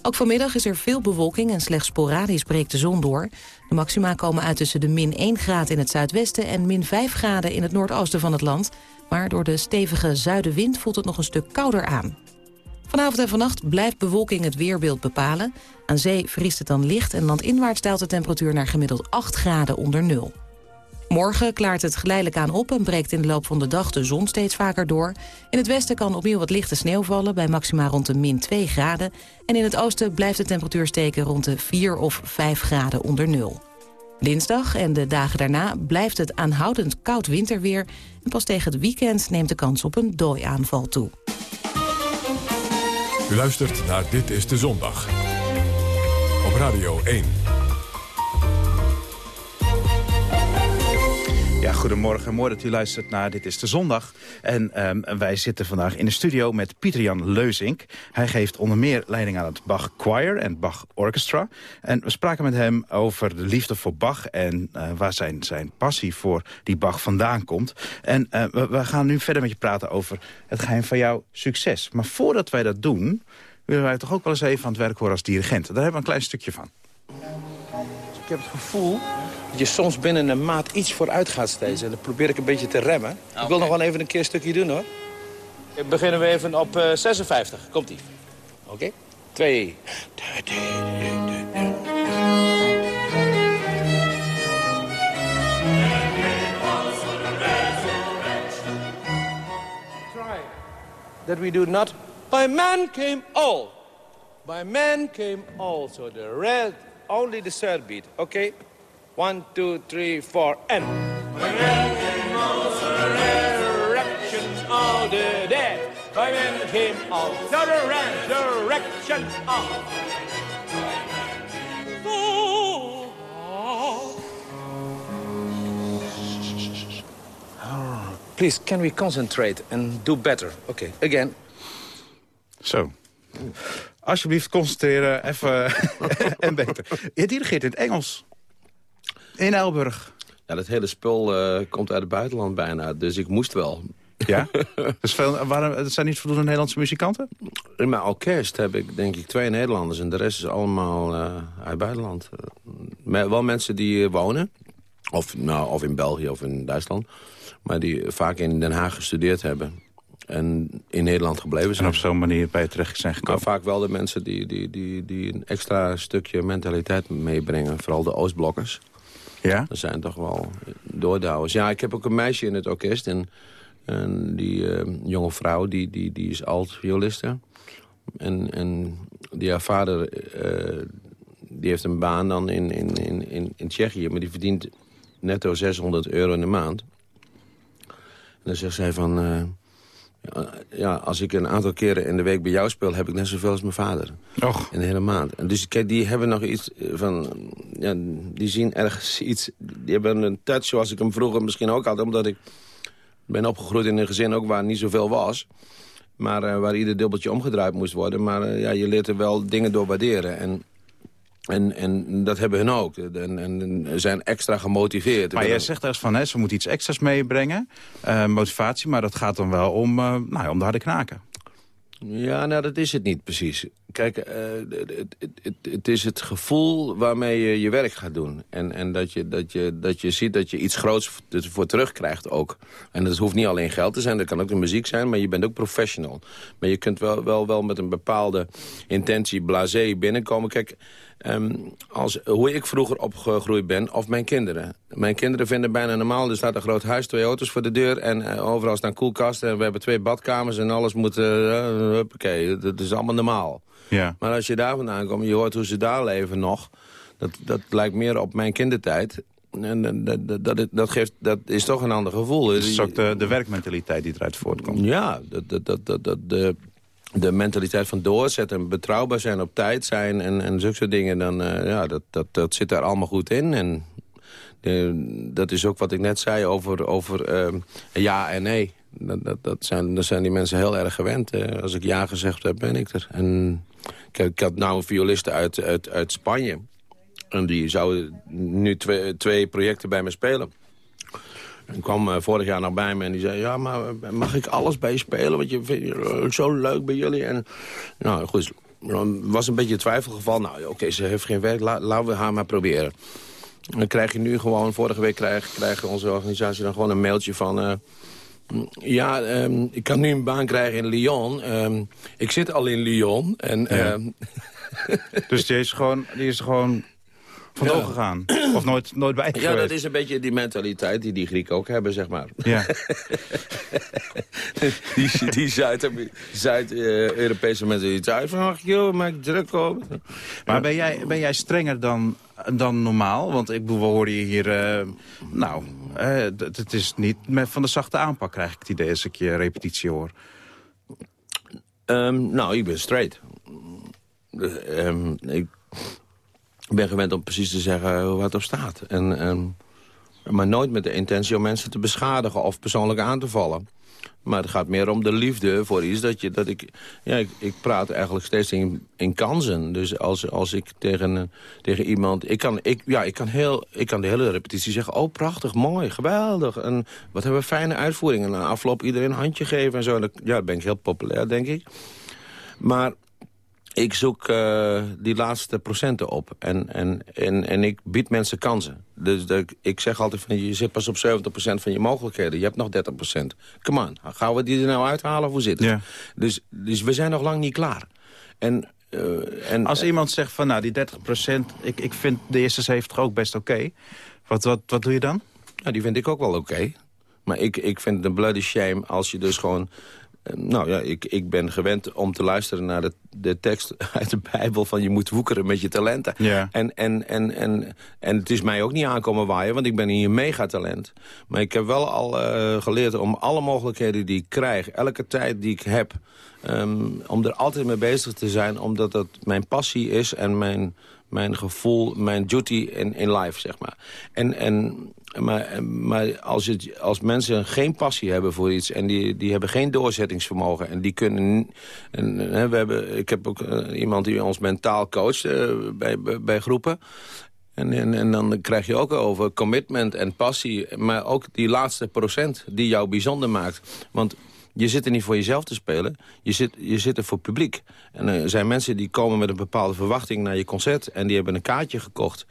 Ook vanmiddag is er veel bewolking en slechts sporadisch breekt de zon door. De maxima komen uit tussen de min 1 graden in het zuidwesten... en min 5 graden in het noordoosten van het land. Maar door de stevige zuidenwind voelt het nog een stuk kouder aan. Vanavond en vannacht blijft bewolking het weerbeeld bepalen. Aan zee vriest het dan licht en landinwaarts daalt de temperatuur naar gemiddeld 8 graden onder nul. Morgen klaart het geleidelijk aan op en breekt in de loop van de dag de zon steeds vaker door. In het westen kan opnieuw wat lichte sneeuw vallen bij maxima rond de min 2 graden. En in het oosten blijft de temperatuur steken rond de 4 of 5 graden onder nul. Dinsdag en de dagen daarna blijft het aanhoudend koud winterweer... en pas tegen het weekend neemt de kans op een dooiaanval toe. U luistert naar Dit is de Zondag. Op Radio 1. Goedemorgen. Mooi dat u luistert naar Dit is de Zondag. En um, wij zitten vandaag in de studio met Pieter-Jan Leuzink. Hij geeft onder meer leiding aan het Bach Choir en Bach Orchestra. En we spraken met hem over de liefde voor Bach... en uh, waar zijn, zijn passie voor die Bach vandaan komt. En uh, we, we, gaan nu verder met je praten over het geheim van jouw succes. Maar voordat wij dat doen, willen wij toch ook wel eens even aan het werk horen als dirigent. Daar hebben we een klein stukje van. Ik heb het gevoel je soms binnen een maat iets vooruit gaat steeds. En dat probeer ik een beetje te remmen. Okay. Ik wil nog wel even een keer een stukje doen, hoor. Dan beginnen we even op uh, 56. Komt-ie. Oké? Okay. Twee. Try. That we do not... By man came all. By man came all. So the red, only the third beat. Oké? Okay? One, two, three, four, and... Resurrection of the dead. By men came of the resurrection of... Please, can we concentrate and do better? Okay, again. Zo. Alsjeblieft, concentreren, even *laughs* en beter. Je dirigeert in het Engels. In Elburg. Ja, dat hele spul uh, komt uit het buitenland bijna, dus ik moest wel. Ja? *laughs* dus veel, waarom, er zijn niet voldoende Nederlandse muzikanten? In mijn orkest heb ik denk ik twee Nederlanders en de rest is allemaal uh, uit het buitenland. Uh, wel mensen die wonen, of, nou, of in België of in Duitsland, maar die vaak in Den Haag gestudeerd hebben en in Nederland gebleven zijn. En op zo'n manier bij je terecht zijn gekomen? Maar vaak wel de mensen die, die, die, die een extra stukje mentaliteit meebrengen. Vooral de Oostblokkers. Ja? Dat zijn toch wel doordouwers. Ja, ik heb ook een meisje in het orkest. En, en die uh, jonge vrouw, die, die, die is alt-violiste. En, en die haar vader, uh, die heeft een baan dan in, in, in, in, in Tsjechië. Maar die verdient netto 600 euro in de maand. En dan zegt zij van... Ja, als ik een aantal keren in de week bij jou speel... heb ik net zoveel als mijn vader. Och. In de hele maand. En dus kijk, die hebben nog iets van... Ja, die zien ergens *laughs* iets... Die hebben een touch zoals ik hem vroeger misschien ook had. Omdat ik ben opgegroeid in een gezin ook waar niet zoveel was. Maar uh, waar ieder dubbeltje omgedraaid moest worden. Maar uh, ja, je leert er wel dingen door waarderen. En En, en dat hebben hun ook. En, en zijn extra gemotiveerd. Maar jij zegt ergens van, hè, ze moeten iets extra's meebrengen. Uh, motivatie, maar dat gaat dan wel om, uh, nou, om de harde knaken. Ja, nou, dat is het niet precies. Kijk, het, het, het, is het gevoel waarmee je je werk gaat doen. En, en dat, je, dat, je, dat je ziet dat je iets groots voor terugkrijgt ook. En dat hoeft niet alleen geld te zijn, dat kan ook de muziek zijn... maar je bent ook professional. Maar je kunt wel, wel, wel met een bepaalde intentie blasé binnenkomen. Kijk, Um, als, hoe ik vroeger opgegroeid ben, of mijn kinderen. Mijn kinderen vinden bijna normaal, er staat een groot huis, twee auto's voor de deur... en uh, overal staan koelkasten en we hebben twee badkamers en alles moet... Uh, Oké, dat is allemaal normaal. Ja. Maar als je daar vandaan komt, je hoort hoe ze daar leven nog... dat, dat lijkt meer op mijn kindertijd... En dat, dat, dat, geeft, dat is toch een ander gevoel. Het is ook de, de werkmentaliteit die eruit voortkomt. Ja, dat, dat, dat, dat, de, de mentaliteit van doorzetten, betrouwbaar zijn, op tijd zijn en, en zulke soort dingen, dan, uh, ja, dat, dat, dat zit daar allemaal goed in. En de, dat is ook wat ik net zei over, over uh, ja en nee. Dat, dat, dat, zijn, dat zijn die mensen heel erg gewend. Uh, als ik ja gezegd heb, ben ik er. En ik, ik had nou een violiste uit, uit, uit Spanje. En die zouden nu twee, twee projecten bij me spelen. En kwam uh, vorig jaar nog bij me en die zei... ja, maar mag ik alles bij je spelen? Want je vindt het zo leuk bij jullie. En, nou, goed, was een beetje een twijfelgeval. Nou, oké, okay, ze heeft geen werk, la, laten we haar maar proberen. Dan krijg je nu gewoon... Vorige week krijg, krijgen onze organisatie dan gewoon een mailtje van... Uh, ja, um, ik kan nu een baan krijgen in Lyon. Um, ik zit al in Lyon. En, ja. um... *laughs* dus die is gewoon, die is gewoon vandoor ja. gegaan? Of nooit, nooit bij Ja, dat is een beetje die mentaliteit die die Grieken ook hebben, zeg maar. Ja. *laughs* die die Zuid-Europese Zuid, die zeggen van, ach joh, maak druk op. Maar ben jij, ben jij strenger dan, dan normaal? Want ik bedoel, we hoorden je hier, uh, nou, uh, het is niet met van de zachte aanpak, krijg ik het idee als ik je repetitie hoor. Um, nou, ik ben straight. Um, ik ik ben gewend om precies te zeggen wat op staat. En, en, maar nooit met de intentie om mensen te beschadigen of persoonlijk aan te vallen. Maar het gaat meer om de liefde voor iets. Dat, je, dat ik, ja, ik, ik praat eigenlijk steeds in, in kansen. Dus als, als ik tegen, tegen iemand... Ik kan, ik, ja, ik, kan heel, ik kan de hele repetitie zeggen... oh, prachtig, mooi, geweldig. En wat hebben we fijne uitvoeringen. En afloop iedereen een handje geven en zo. Dat, ja, dat ben ik heel populair, denk ik. Maar ik zoek uh, die laatste procenten op. En, en, en, en ik bied mensen kansen. Dus de, ik zeg altijd, van, je zit pas op 70% van je mogelijkheden. Je hebt nog 30%. Come on, gaan we die er nou uithalen of hoe zit het? Ja. Dus, dus we zijn nog lang niet klaar. En, uh, en, Als iemand zegt van, nou, die 30%, ik, ik vind de eerste 70 ook best oké. Okay. Wat, wat, wat doe je dan? Nou, die vind ik ook wel oké. Okay. Maar ik, ik vind het een bloody shame als je dus gewoon nou ja, ik, ik ben gewend om te luisteren naar de, de tekst *laughs* uit de Bijbel... van je moet woekeren met je talenten. Ja. En, en, en, en, en het is mij ook niet aankomen waaien, want ik ben hier megatalent. Maar ik heb wel al uh, geleerd om alle mogelijkheden die ik krijg... elke tijd die ik heb, um, om er altijd mee bezig te zijn... omdat dat mijn passie is en mijn, mijn gevoel, mijn duty in, in life, zeg maar. En, en maar, maar als, het, als mensen geen passie hebben voor iets... en die, die hebben geen doorzettingsvermogen... en die kunnen... En, we hebben, ik heb ook uh, iemand die ons mentaal coacht bij, bij, bij, groepen... En, en, en, dan krijg je ook over commitment en passie... maar ook die laatste procent die jou bijzonder maakt. Want je zit er niet voor jezelf te spelen. Je zit, je zit er voor publiek. En er zijn mensen die komen met een bepaalde verwachting naar je concert... en die hebben een kaartje gekocht.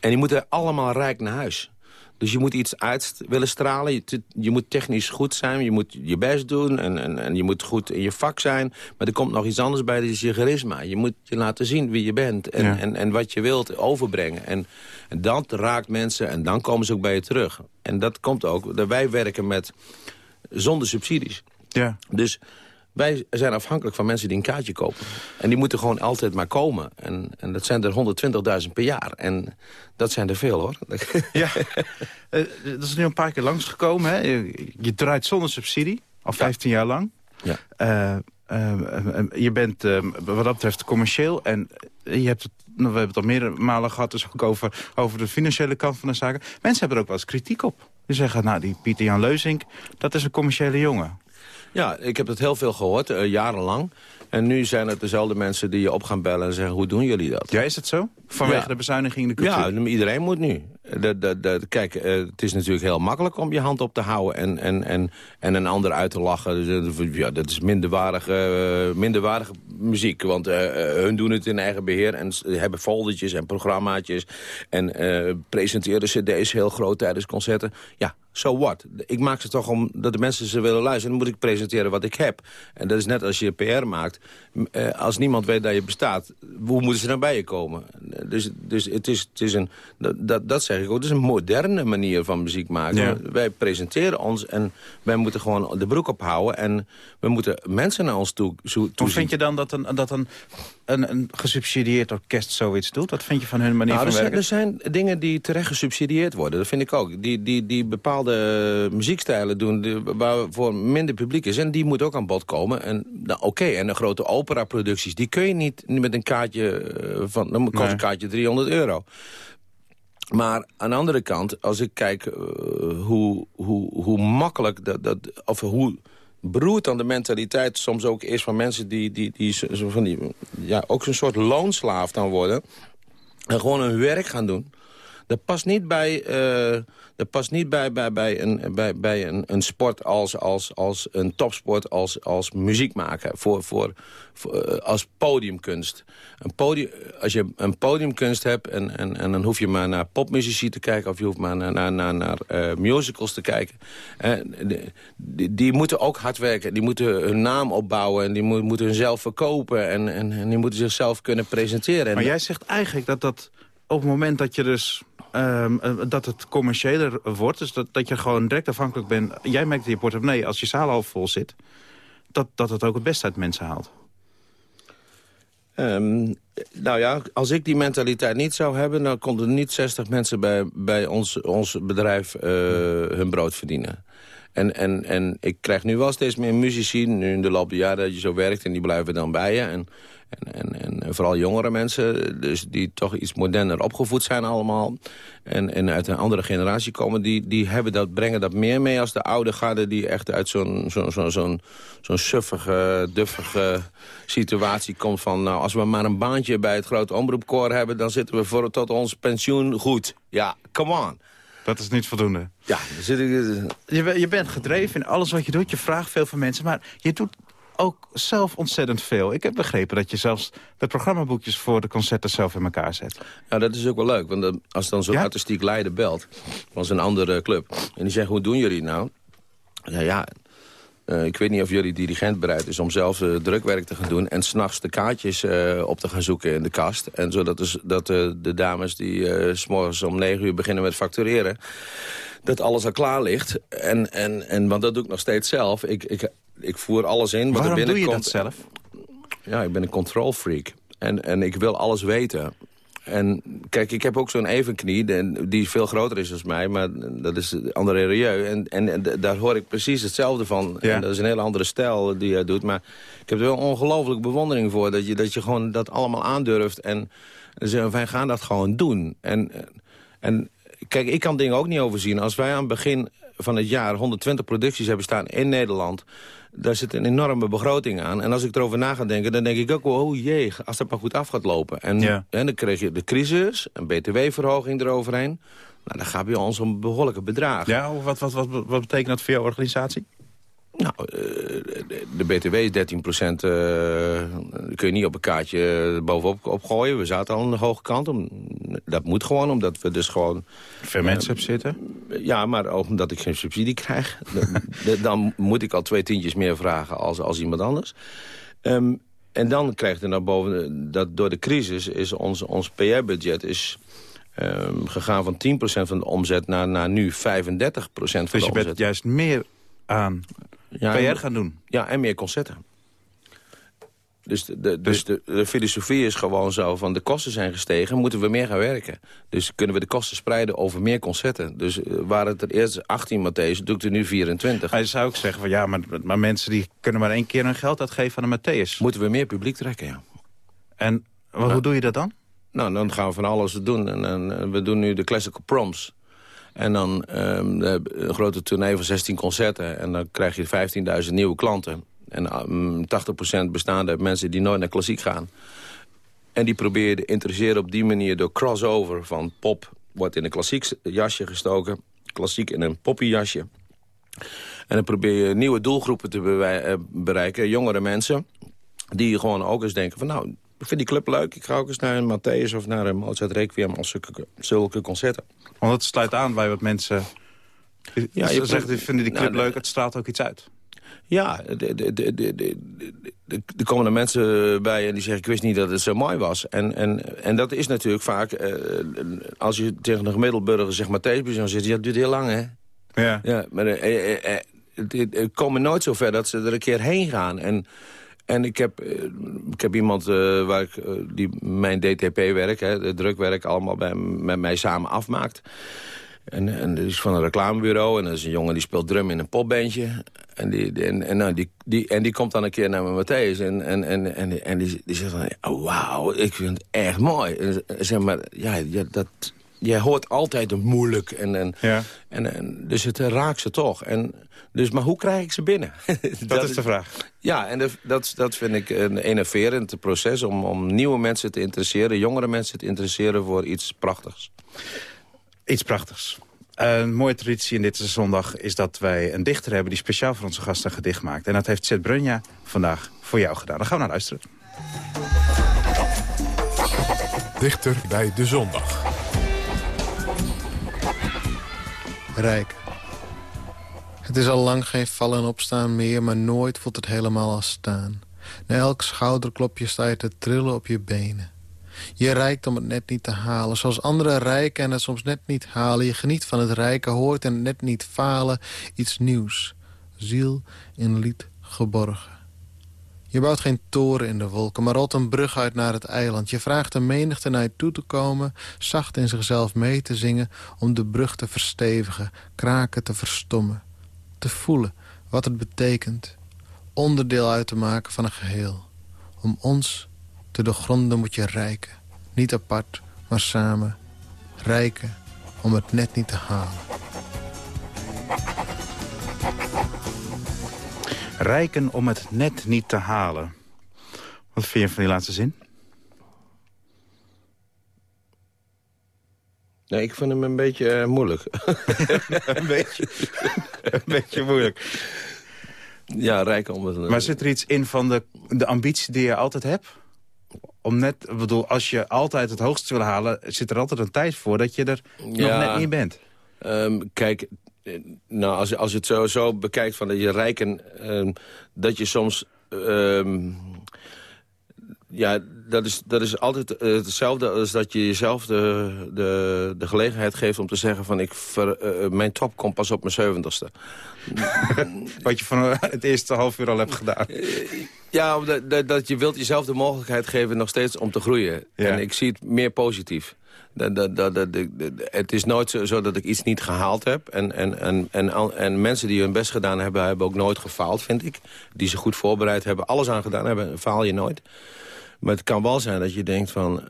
En die moeten allemaal rijk naar huis. Dus je moet iets uit willen stralen. Je, je, moet technisch goed zijn. Je moet je best doen. En, en, en, je moet goed in je vak zijn. Maar er komt nog iets anders bij. Dat is je charisma. Je moet je laten zien wie je bent. En, Ja. en, en wat je wilt overbrengen. En, en dat raakt mensen. En dan komen ze ook bij je terug. En dat komt ook. Wij werken met zonder subsidies. Ja. Dus wij zijn afhankelijk van mensen die een kaartje kopen. En die moeten gewoon altijd maar komen. En, en dat zijn er 120.000 per jaar. En dat zijn er veel, hoor. *laughs* Ja, uh, dat is nu een paar keer langsgekomen. Hè? Je, je draait zonder subsidie, al 15 jaar lang. Ja. Uh, uh, je bent wat dat betreft commercieel. En je hebt het, nou, we hebben het al meerdere malen gehad... dus ook over, over de financiële kant van de zaken. Mensen hebben er ook wel eens kritiek op. Die zeggen, nou, die Pieter Jan Leuzink, dat is een commerciële jongen. Ja, ik heb het heel veel gehoord, uh, jarenlang. En nu zijn het dezelfde mensen die je op gaan bellen en zeggen... hoe doen jullie dat? Ja, is het zo? Vanwege de bezuiniging in de cultuur? Ja, iedereen moet nu. De, de, de, kijk, uh, het is natuurlijk heel makkelijk om je hand op te houden... en, en, en, en een ander uit te lachen. Dus, ja, dat is minderwaardige, uh, minderwaardige muziek. Want uh, hun doen het in eigen beheer en hebben foldertjes en programmaatjes... en presenteren cd's heel groot tijdens concerten. Ja, so what? Ik maak ze toch omdat de mensen ze willen luisteren. Dan moet ik presenteren wat ik heb. En dat is net als je PR maakt. Eh, als niemand weet dat je bestaat, hoe moeten ze dan bij je komen? Dus, dus het is, het is een, dat, dat zeg ik ook, het is een moderne manier van muziek maken. Wij presenteren ons en wij moeten gewoon de broek ophouden. En we moeten mensen naar ons toe, toe Hoe vind je dan dat een, dat een, een, een gesubsidieerd orkest zoiets doet? Wat vind je van hun manier nou, van er werken? Zijn, er zijn dingen die terecht gesubsidieerd worden. Dat vind ik ook. Die, die, die bepaalde muziekstijlen doen die, waarvoor minder publiek is. En die moet ook aan bod komen. En nou, oké, en een grote operaproducties... die kun je niet met een kaartje eh, van... dan kost een kaartje 300 euro. Maar aan de andere kant, als ik kijk uh, hoe, hoe, hoe makkelijk... Dat, dat, of hoe beroerd dan de mentaliteit soms ook is van mensen... die, die, die, van die ja, ook zo'n soort loonslaaf dan worden... en gewoon hun werk gaan doen... dat past niet bij... Uh, dat past niet bij, bij, bij, een, bij, bij een, een sport als, als, als een topsport, als, als muziek maken. Voor, voor, uh, als podiumkunst. Een podium, als je een podiumkunst hebt en, en, en dan hoef je maar naar popmuzici te kijken... of je hoeft maar naar, naar, naar, naar uh, musicals te kijken. Uh, die, die, moeten ook hard werken. Die moeten hun naam opbouwen en die mo moeten hunzelf verkopen... En, en, en die moeten zichzelf kunnen presenteren. Maar jij zegt eigenlijk dat dat op het moment dat je dus Um, dat het commerciëler wordt. Dus dat, dat je gewoon direct afhankelijk bent. Jij merkt in je portemonnee, als je zaal al vol zit... dat, dat het ook het beste uit mensen haalt. Um, nou ja, als ik die mentaliteit niet zou hebben... dan konden niet 60 mensen bij, bij ons, ons bedrijf uh, hun brood verdienen. En, en, en ik krijg nu wel steeds meer muzici, nu in de loop der jaren dat je zo werkt... en die blijven dan bij je. En, en, en, en vooral jongere mensen, dus die toch iets moderner opgevoed zijn allemaal... en, en uit een andere generatie komen, die, die hebben dat, brengen dat meer mee... als de oude garde die echt uit zo'n zo'n zo'n zo'n zo'n suffige, duffige situatie komt van... nou, als we maar een baantje bij het grote omroepkoor hebben... dan zitten we voor tot ons pensioen goed. Ja, come on. Dat is niet voldoende. Ja, zit ik... Je, je bent gedreven in alles wat je doet. Je vraagt veel van mensen. Maar je doet ook zelf ontzettend veel. Ik heb begrepen dat je zelfs de programmaboekjes voor de concerten zelf in elkaar zet. Ja, dat is ook wel leuk. Want als dan zo'n ja? artistiek leider belt van zijn andere club... en die zegt, hoe doen jullie nou? Ja, ja, uh, ik weet niet of jullie dirigent bereid is om zelf uh, drukwerk te gaan doen... en s'nachts de kaartjes uh, op te gaan zoeken in de kast. En zodat dus, dat, de dames die s s'morgens om negen uur beginnen met factureren... dat alles al klaar ligt. En, en, en, want dat doe ik nog steeds zelf. Ik, ik, ik voer alles in. Wat Waarom er doe je dat zelf? Ja, ik ben een control freak. En, en ik wil alles weten. En kijk, ik heb ook zo'n evenknie, die veel groter is dan mij, maar dat is André Rieu. En, en, en, daar hoor ik precies hetzelfde van. Ja. En dat is een hele andere stijl die hij doet. Maar ik heb er wel ongelooflijk bewondering voor, dat je, dat je gewoon dat allemaal aandurft. En, en wij gaan dat gewoon doen. En, en kijk, ik kan dingen ook niet overzien. Als wij aan het begin van het jaar 120 producties hebben staan in Nederland daar zit een enorme begroting aan. En als ik erover na ga denken, dan denk ik ook... oh jee, als dat maar goed af gaat lopen. En, ja. en dan krijg je de crisis, een btw-verhoging eroverheen. Nou, dan gaat bij ons om behoorlijke bedragen. Ja, wat, wat, wat, wat betekent dat voor jouw organisatie? Nou, de BTW is 13 procent. Uh, kun je niet op een kaartje bovenop opgooien. We zaten al aan de hoge kant. Om, dat moet gewoon, omdat we dus gewoon... Veel mensen hebben zitten? Ja, maar ook omdat ik geen subsidie krijg. *laughs* dan moet ik al twee tientjes meer vragen als, als iemand anders. Um, en dan krijg je naar boven... dat door de crisis is ons, ons PR-budget is... Um, gegaan van 10% van de omzet naar, naar nu 35% van dus de omzet. Dus je bent juist meer aan ja, PR gaan doen. Ja, en meer concerten. Dus, de, de, dus de, de, filosofie is gewoon zo van de kosten zijn gestegen, moeten we meer gaan werken. Dus kunnen we de kosten spreiden over meer concerten. Dus uh, waar het er eerst 18 Matthäus, doe ik er nu 24. Hij zou ook zeggen van ja, maar, maar mensen die kunnen maar één keer hun geld uitgeven aan een Matthäus. Moeten we meer publiek trekken, ja. En hoe doe je dat dan? Nou, dan gaan we van alles doen. En, en, we doen nu de classical proms. En dan um, een grote tournee van 16 concerten. En dan krijg je 15.000 nieuwe klanten. En um, 80% bestaande mensen die nooit naar klassiek gaan. En die probeer je te interesseren op die manier door crossover van pop... wordt in een klassiek jasje gestoken, klassiek in een poppyjasje. En dan probeer je nieuwe doelgroepen te eh, bereiken, jongere mensen... die gewoon ook eens denken van nou, ik vind die club leuk. Ik ga ook eens naar een Matthäus of naar een Mozart Requiem als zulke, zulke concerten. Want het sluit aan bij wat mensen... Ja, je zegt, ik vind die club nou, leuk, het straalt ook iets uit. Ja, er komen er mensen bij en die zeggen... ik wist niet dat het zo mooi was. En, en, en dat is natuurlijk vaak... Eh, als je tegen een gemiddelburger zegt Matthäus dan zegt dat duurt heel lang, hè? Ja. ja maar eh, eh, eh, komen nooit zo ver dat ze er een keer heen gaan. En, en ik heb, ik heb iemand waar ik, die mijn DTP-werk, het drukwerk... allemaal bij, met mij samen afmaakt... En, en dat is van een reclamebureau. En dat is een jongen die speelt drum in een popbandje. En die, en, en, nou, die, die, en die komt dan een keer naar me Matthäus. En, en, en, en, die, die zegt van, oh, wauw, ik vind het echt mooi. Zeg maar, ja dat, jij hoort altijd een moeilijk. En, en, ja. en, en, dus het raakt ze toch. En, dus, maar hoe krijg ik ze binnen? *laughs* dat, is de vraag. Ja, en dat, dat vind ik een enerverend proces... Om, om nieuwe mensen te interesseren, jongere mensen te interesseren... voor iets prachtigs. Iets prachtigs. Een mooie traditie in dit zondag is dat wij een dichter hebben... die speciaal voor onze gasten een gedicht maakt. En dat heeft Seth Brunja vandaag voor jou gedaan. Dan gaan we naar luisteren. Dichter bij de zondag. Rijk. Het is al lang geen vallen en opstaan meer... maar nooit voelt het helemaal als staan. Na elk schouderklopje sta je te trillen op je benen. Je rijkt om het net niet te halen. Zoals anderen rijken en het soms net niet halen. Je geniet van het rijken, hoort en het net niet falen. Iets nieuws. Ziel in lied geborgen. Je bouwt geen toren in de wolken, maar rolt een brug uit naar het eiland. Je vraagt de menigte naar je toe te komen, zacht in zichzelf mee te zingen... om de brug te verstevigen, kraken te verstommen. Te voelen wat het betekent, onderdeel uit te maken van een geheel. Om ons te doorgronden moet je rijken. Niet apart, maar samen. Rijken om het net niet te halen. Rijken om het net niet te halen. Wat vind je van die laatste zin? Nee, ik vind hem een beetje uh, moeilijk. *laughs* een, beetje, een beetje moeilijk. Ja, rijken om het... Maar zit er iets in van de, de ambitie die je altijd hebt? om net, ik bedoel, als je altijd het hoogste wil halen... zit er altijd een tijd voor dat je er nog net niet bent. Um, kijk, eh, nou, als, als je het zo, zo bekijkt van dat je rijken... Um, dat je soms... Um, ja, dat is, dat is altijd uh, hetzelfde als dat je jezelf de, de, de gelegenheid geeft om te zeggen van ik ver, uh, mijn top komt pas op mijn zeventigste. *laughs* Wat je van het eerste half uur al hebt gedaan. Ja, dat, dat, dat, je wilt jezelf de mogelijkheid geven nog steeds om te groeien. Ja. En ik zie het meer positief. Dat, dat, dat, dat, het is nooit zo, dat ik iets niet gehaald heb. En, en, en, en, en mensen die hun best gedaan hebben, hebben ook nooit gefaald, vind ik. Die ze goed voorbereid hebben, alles aan gedaan hebben, faal je nooit. Maar het kan wel zijn dat je denkt van...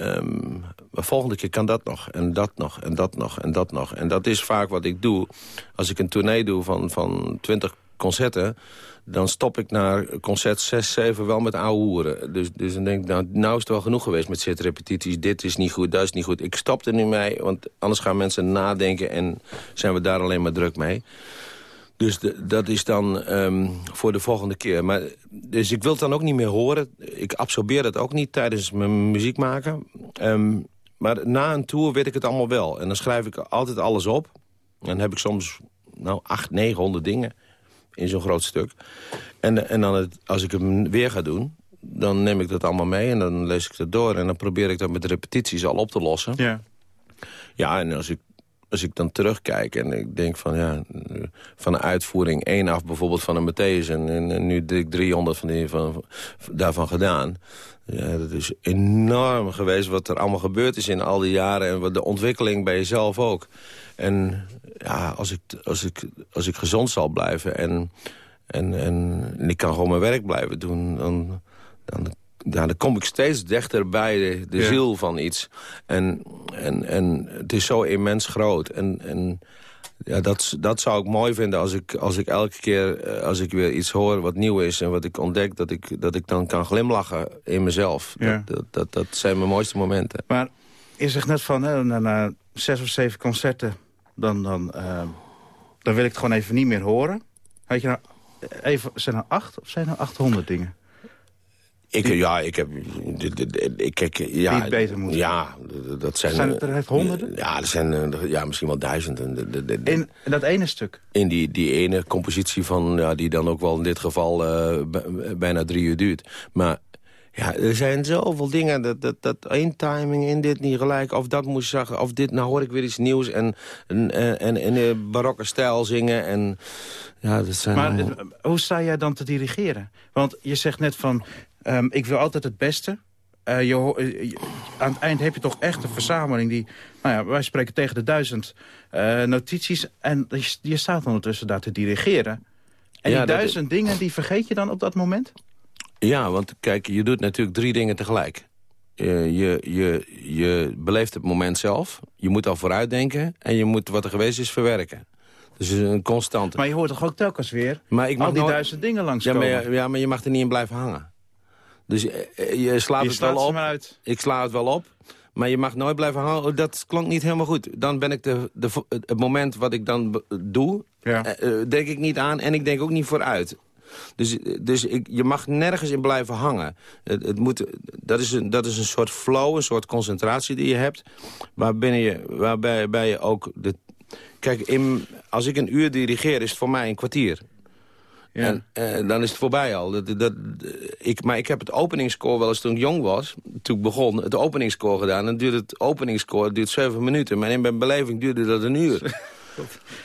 Um, volgende keer kan dat nog, en dat nog, en dat nog, en dat nog. En dat is vaak wat ik doe. Als ik een tournee doe van, van 20 concerten... dan stop ik naar concert 6, 7 wel met ouwe hoeren. Dus, dus dan denk ik, nou, nou is het wel genoeg geweest met zitrepetities. Dit is niet goed, dat is niet goed. Ik stop er nu mee, want anders gaan mensen nadenken... en zijn we daar alleen maar druk mee. Dus dat is dan um, voor de volgende keer. Maar, dus ik wil het dan ook niet meer horen. Ik absorbeer het ook niet tijdens mijn muziek maken. Um, maar na een tour weet ik het allemaal wel. En dan schrijf ik altijd alles op. En dan heb ik soms nou, acht, negenhonderd dingen in zo'n groot stuk. En, en dan het, als ik hem weer ga doen, dan neem ik dat allemaal mee... en dan lees ik het door en dan probeer ik dat met repetities al op te lossen. Ja. Ja, en als ik als ik dan terugkijk en ik denk van ja, van uitvoering één af bijvoorbeeld van een Matthäus en, en, nu dik 300 van die, van, daarvan gedaan. Ja, dat is enorm geweest wat er allemaal gebeurd is in al die jaren en wat de ontwikkeling bij jezelf ook. En ja, als ik, als ik, als ik gezond zal blijven en, en, en, ik kan gewoon mijn werk blijven doen, dan, dan ja, dan kom ik steeds dichter bij de, de Ja. ziel van iets. En, en, en het is zo immens groot. En, en ja, dat, dat zou ik mooi vinden als ik, als ik elke keer eh, als ik weer iets hoor wat nieuw is... en wat ik ontdek, dat ik, dat ik dan kan glimlachen in mezelf. Ja. Dat, dat, dat, dat zijn mijn mooiste momenten. Maar je zegt net van, hè, na, na zes of zeven concerten... Dan, dan, eh, dan wil ik het gewoon even niet meer horen. Weet je nou, even, zijn er acht of zijn er achthonderd dingen? Ik, ja, ik heb... Ik, kijk, ja, beter moeten. Ja, dat zijn... Zijn het er echt honderden? Ja, er zijn ja, misschien wel duizenden. De- de- de- In dat ene stuk? in die, die ene compositie van, ja, die dan ook wel in dit geval eh, bijna drie uur duurt. Maar ja, er zijn zoveel dingen, dat, dat, dat één timing in dit niet gelijk, of dat moest zeggen, of dit, nou hoor ik weer iets nieuws en, en, en, en in de barokke stijl zingen en ja, dat zijn Maar allemaal- eh, hoe sta jij dan te dirigeren? Want je zegt net van, ehm, ik wil altijd het beste. Eh, je, eh, aan het eind heb je toch echt een verzameling die... Nou ja, wij spreken tegen de duizend eh, notities. En je, je staat ondertussen daar te dirigeren. En Ja, die duizend dingen, die vergeet je dan op dat moment? Ja, want kijk, je doet natuurlijk drie dingen tegelijk. Eh, je, je, je beleeft het moment zelf, je moet al vooruitdenken... en je moet wat er geweest is verwerken. Dus een constante. Maar je hoort toch ook telkens weer Maar ik mag al die nooit- duizend dingen Ja langskomen? maar, je- ja, maar je mag er niet in blijven hangen. Dus eh, eh, je slaat Je het wel op. maar uit. Ik sla het wel op. Maar je mag nooit blijven hangen. Oh, dat klonk niet helemaal goed. Dan ben ik de, de, het moment wat ik dan doe, Ja. denk ik niet aan. En ik denk ook niet vooruit. Dus, dus ik, je mag nergens in blijven hangen. Het, het moet, dat, is een, dat is een soort flow, een soort concentratie die je hebt. Waarbinnen je, waarbij, waarbij je ook... De, kijk, in, als ik een uur dirigeer, is het voor mij een kwartier. Ja. En eh, dan is het voorbij al. Dat, dat, ik, maar ik heb het openingsscore wel eens toen ik jong was, toen ik begon, het openingsscore gedaan. Dan duurt het openingsscore duurt zeven minuten. Maar in mijn beleving duurde dat een uur. *laughs*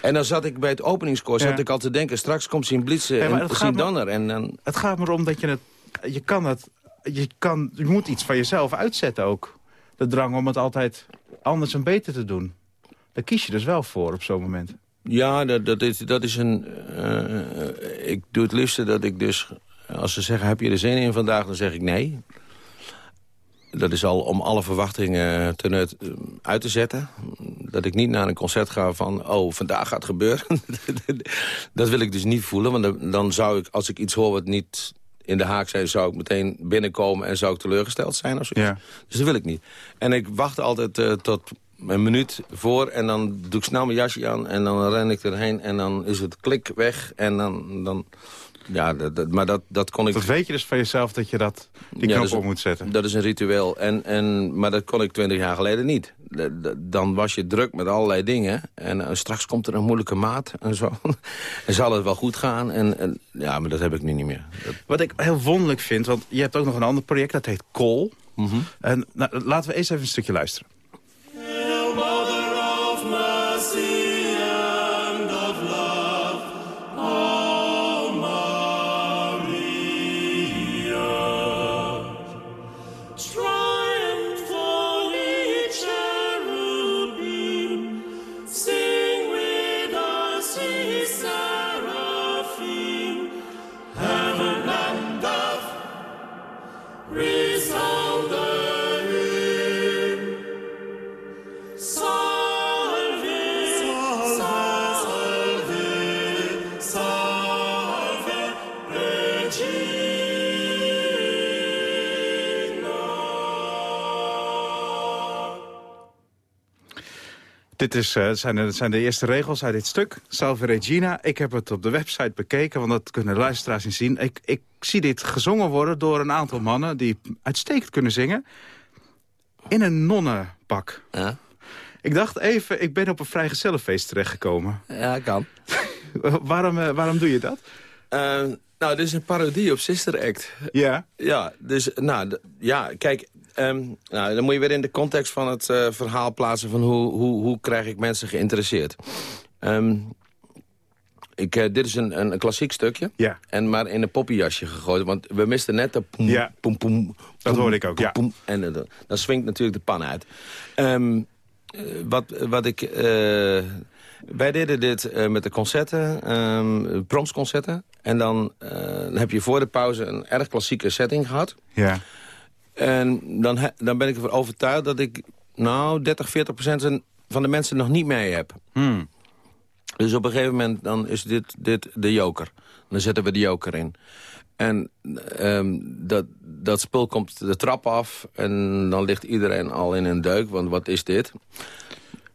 en dan zat ik bij het openingsscore zat ik al te denken, straks komt zien blitsen maar en me- Donner. En dan, Het gaat erom dat je het... Je kan het... Je, kan, je moet iets van jezelf uitzetten ook. De drang om het altijd anders en beter te doen. Daar kies je dus wel voor op zo'n moment. Ja, dat, dat, is, dat is een... eh, ik doe het liefste dat ik dus... Als ze zeggen, heb je er zin in vandaag? Dan zeg ik nee. Dat is al om alle verwachtingen ten uit, uit te zetten. Dat ik niet naar een concert ga van... oh, vandaag gaat het gebeuren. *laughs* dat wil ik dus niet voelen. Want dan, zou ik, als ik iets hoor wat niet in de haak zijn... zou ik meteen binnenkomen en zou ik teleurgesteld zijn. Of zoiets. Ja. Dus dat wil ik niet. En ik wacht altijd eh, tot een minuut voor en dan doe ik snel mijn jasje aan... en dan ren ik erheen en dan is het klik weg en dan... dan ja, dat, dat- maar dat, dat kon ik... Dat weet je dus van jezelf dat je dat, die Ja, knop dat is- op moet zetten. Dat is een ritueel. En, en, maar dat kon ik twintig jaar geleden niet. De- de- Dan was je druk met allerlei dingen. En eh, straks komt er een moeilijke maat en zo. *laughs* en zal het wel goed gaan. En, en, ja, maar dat heb ik nu niet meer. Dat, Wat ik heel wonderlijk vind, want je hebt ook nog een ander project, dat heet Call. Mhm. En nou, laten we eerst even een stukje luisteren. Dit is, eh, zijn, de, zijn de eerste regels uit dit stuk. Salve Regina. Ik heb het op de website bekeken, want dat kunnen luisteraars niet zien. Ik, ik zie dit gezongen worden door een aantal mannen die uitstekend kunnen zingen. In een nonnenpak. ja? Ik dacht even, ik ben op een vrijgezellenfeest terechtgekomen. ja, kan. *laughs* waarom, eh, waarom doe je dat? Eh, nou, dit is een parodie op Sister Act. Ja. Ja, dus, nou, ja, kijk, ehm, nou, dan moet je weer in de context van het eh, verhaal plaatsen van hoe, hoe, hoe krijg ik mensen geïnteresseerd. Ehm, ik, eh, dit is een, een, klassiek stukje, Ja. en maar in een poppyjasje gegooid, want we misten net de poem, Ja. poem, poem, Dat hoorde ik ook, poem, ja. poem, en eh, dan swingt natuurlijk de pan uit. Ehm, eh, wat, wat ik... wij deden dit met de concerten, ehm promsconcerten. En dan, dan heb je voor de pauze een erg klassieke setting gehad. Ja. En dan, dan ben ik ervan overtuigd dat ik nou 30, 40 procent van de mensen nog niet mee heb. Hmm. Dus op een gegeven moment dan is dit, dit de joker. Dan zetten we de joker in. En ehm, dat, dat spul komt de trap af en dan ligt iedereen al in een deuk, want wat is dit?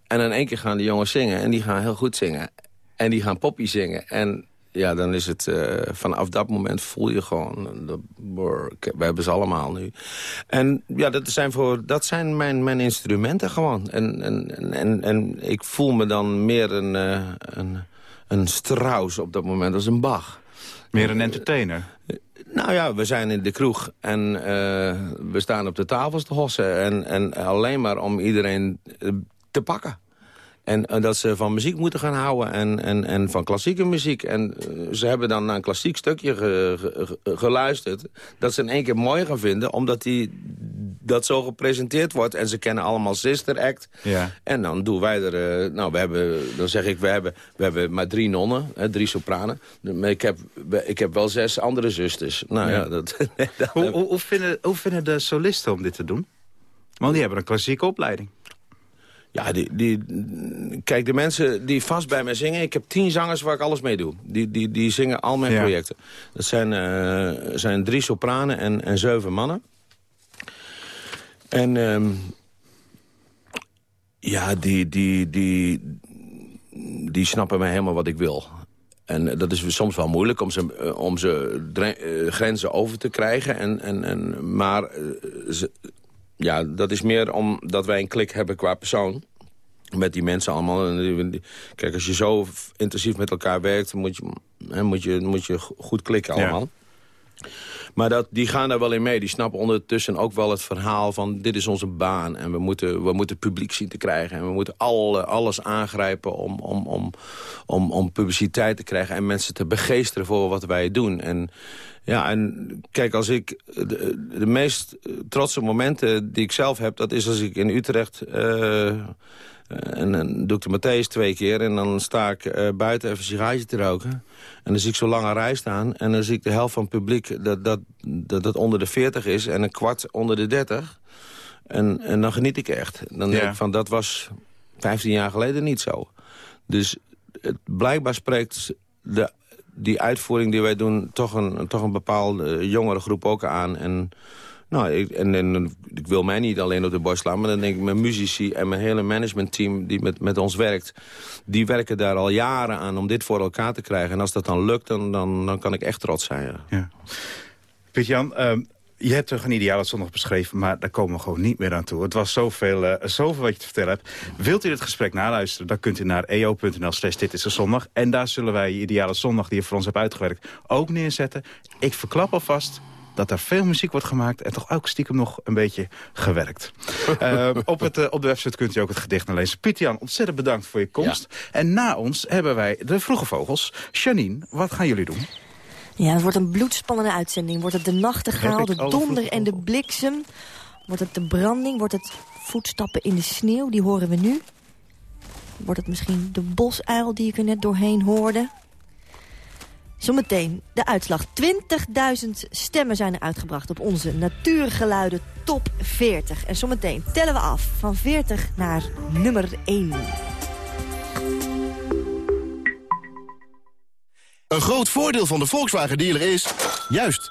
En in één keer gaan die jongens zingen en die gaan heel goed zingen. En die gaan poppy zingen. En ja, dan is het eh, vanaf dat moment voel je gewoon... eh, we hebben ze allemaal nu. En ja, dat zijn, voor, dat zijn mijn, mijn instrumenten gewoon. En, en, en- en, ik voel me dan meer een, eh, een, een Strauss op dat moment als een Bach. Meer een entertainer? Nou ja, we zijn in de kroeg en eh, we staan op de tafels te hossen. En, en alleen maar om iedereen eh, te pakken. En, eh, dat ze van muziek moeten gaan houden en, en, en van klassieke muziek. En eh, ze hebben dan naar een klassiek stukje ge- ge- ge- geluisterd... dat ze in één keer mooi gaan vinden, omdat die, dat zo gepresenteerd wordt. En ze kennen allemaal Sister Act. Ja. En dan doen wij er... eh, nou, we hebben, dan zeg ik, we hebben, we hebben maar drie nonnen, hè, drie sopranen. Maar ik heb, ik heb wel zes andere zusters. Nou ja, Ja. dat... *laughs* Hoe, hoe, vinden, hoe vinden de solisten om dit te doen? Want die hebben een klassieke opleiding. Ja, die, die, kijk, de mensen die vast bij mij zingen... Ik heb tien zangers waar ik alles mee doe. Die, die, die zingen al mijn Ja. projecten. Dat zijn, eh, zijn drie sopranen en, en zeven mannen. En ehm, ja, die, die, die, die snappen mij helemaal wat ik wil. En eh, dat is soms wel moeilijk om ze, eh, om ze grenzen over te krijgen. En, en, en, maar ze, ja, dat is meer omdat wij een klik hebben qua persoon. Met die mensen allemaal. Kijk, als je zo intensief met elkaar werkt... moet je, hè, moet je, moet je go- goed klikken Ja. Maar dat, die gaan daar wel in mee. Die snappen ondertussen ook wel het verhaal van... dit is onze baan en we moeten, we moeten publiek zien te krijgen. En we moeten al, alles aangrijpen om, om, om, om, om publiciteit te krijgen... en mensen te begeesteren voor wat wij doen. En, ja, en kijk, als ik de, de meest trotse momenten die ik zelf heb... dat is als ik in Utrecht... eh, en dan doe ik de Matthäus twee keer en dan sta ik eh, buiten even een sigaretje te roken. En dan zie ik zo'n lange rij staan en dan zie ik de helft van het publiek dat, dat, dat, dat onder de 40 is en een kwart onder de 30. En, en dan geniet ik echt. Dan denk Ja. ik van, dat was 15 jaar geleden niet zo. Dus het, blijkbaar spreekt de, die uitvoering die wij doen toch een, toch een bepaalde jongere groep ook aan. En nou, ik, en, en ik wil mij niet alleen op de borst slaan... maar dan denk ik, mijn muzici en mijn hele managementteam die met, met ons werkt... die werken daar al jaren aan om dit voor elkaar te krijgen. En als dat dan lukt, dan, dan, dan kan ik echt trots zijn. Ja. Piet-Jan, ehm, je hebt toch een ideale zondag beschreven... maar daar komen we gewoon niet meer aan toe. Het was zoveel, eh, zoveel wat je te vertellen hebt. Wilt u dit gesprek naluisteren, dan kunt u naar eo.nl slash dit is de zondag. En daar zullen wij je ideale zondag die je voor ons hebt uitgewerkt ook neerzetten. Ik verklap alvast dat er veel muziek wordt gemaakt... en toch ook stiekem nog een beetje gewerkt. *laughs* Ehm, op, het, eh, op de website kunt u ook het gedicht naar lezen. Piet-Jan, ontzettend bedankt voor je komst. En na ons hebben wij de vroege vogels. Janine, wat gaan jullie doen? Ja, het wordt een bloedspannende uitzending. Wordt het de nachtegaal, de donder en de bliksem? Wordt het de branding? Wordt het voetstappen in de sneeuw? Die horen we nu. Wordt het misschien de bosuil die ik er net doorheen hoorde? Zometeen de uitslag. 20.000 stemmen zijn er uitgebracht op onze natuurgeluiden top 40. En zometeen tellen we af van 40 naar nummer 1. Een groot voordeel van de Volkswagen dealer is... Juist,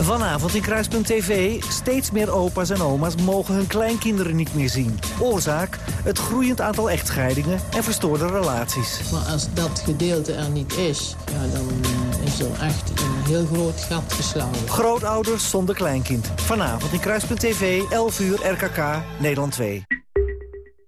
Vanavond in Kruispunt TV. Steeds meer opa's en oma's mogen hun kleinkinderen niet meer zien. Oorzaak? Het groeiend aantal echtscheidingen en verstoorde relaties. Maar als dat gedeelte er niet is, ja, dan eh, is er echt een heel groot gat geslagen. Grootouders zonder kleinkind. Vanavond in Kruispunt TV, 11 uur, RKK, Nederland 2.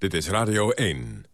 Dit is Radio 1.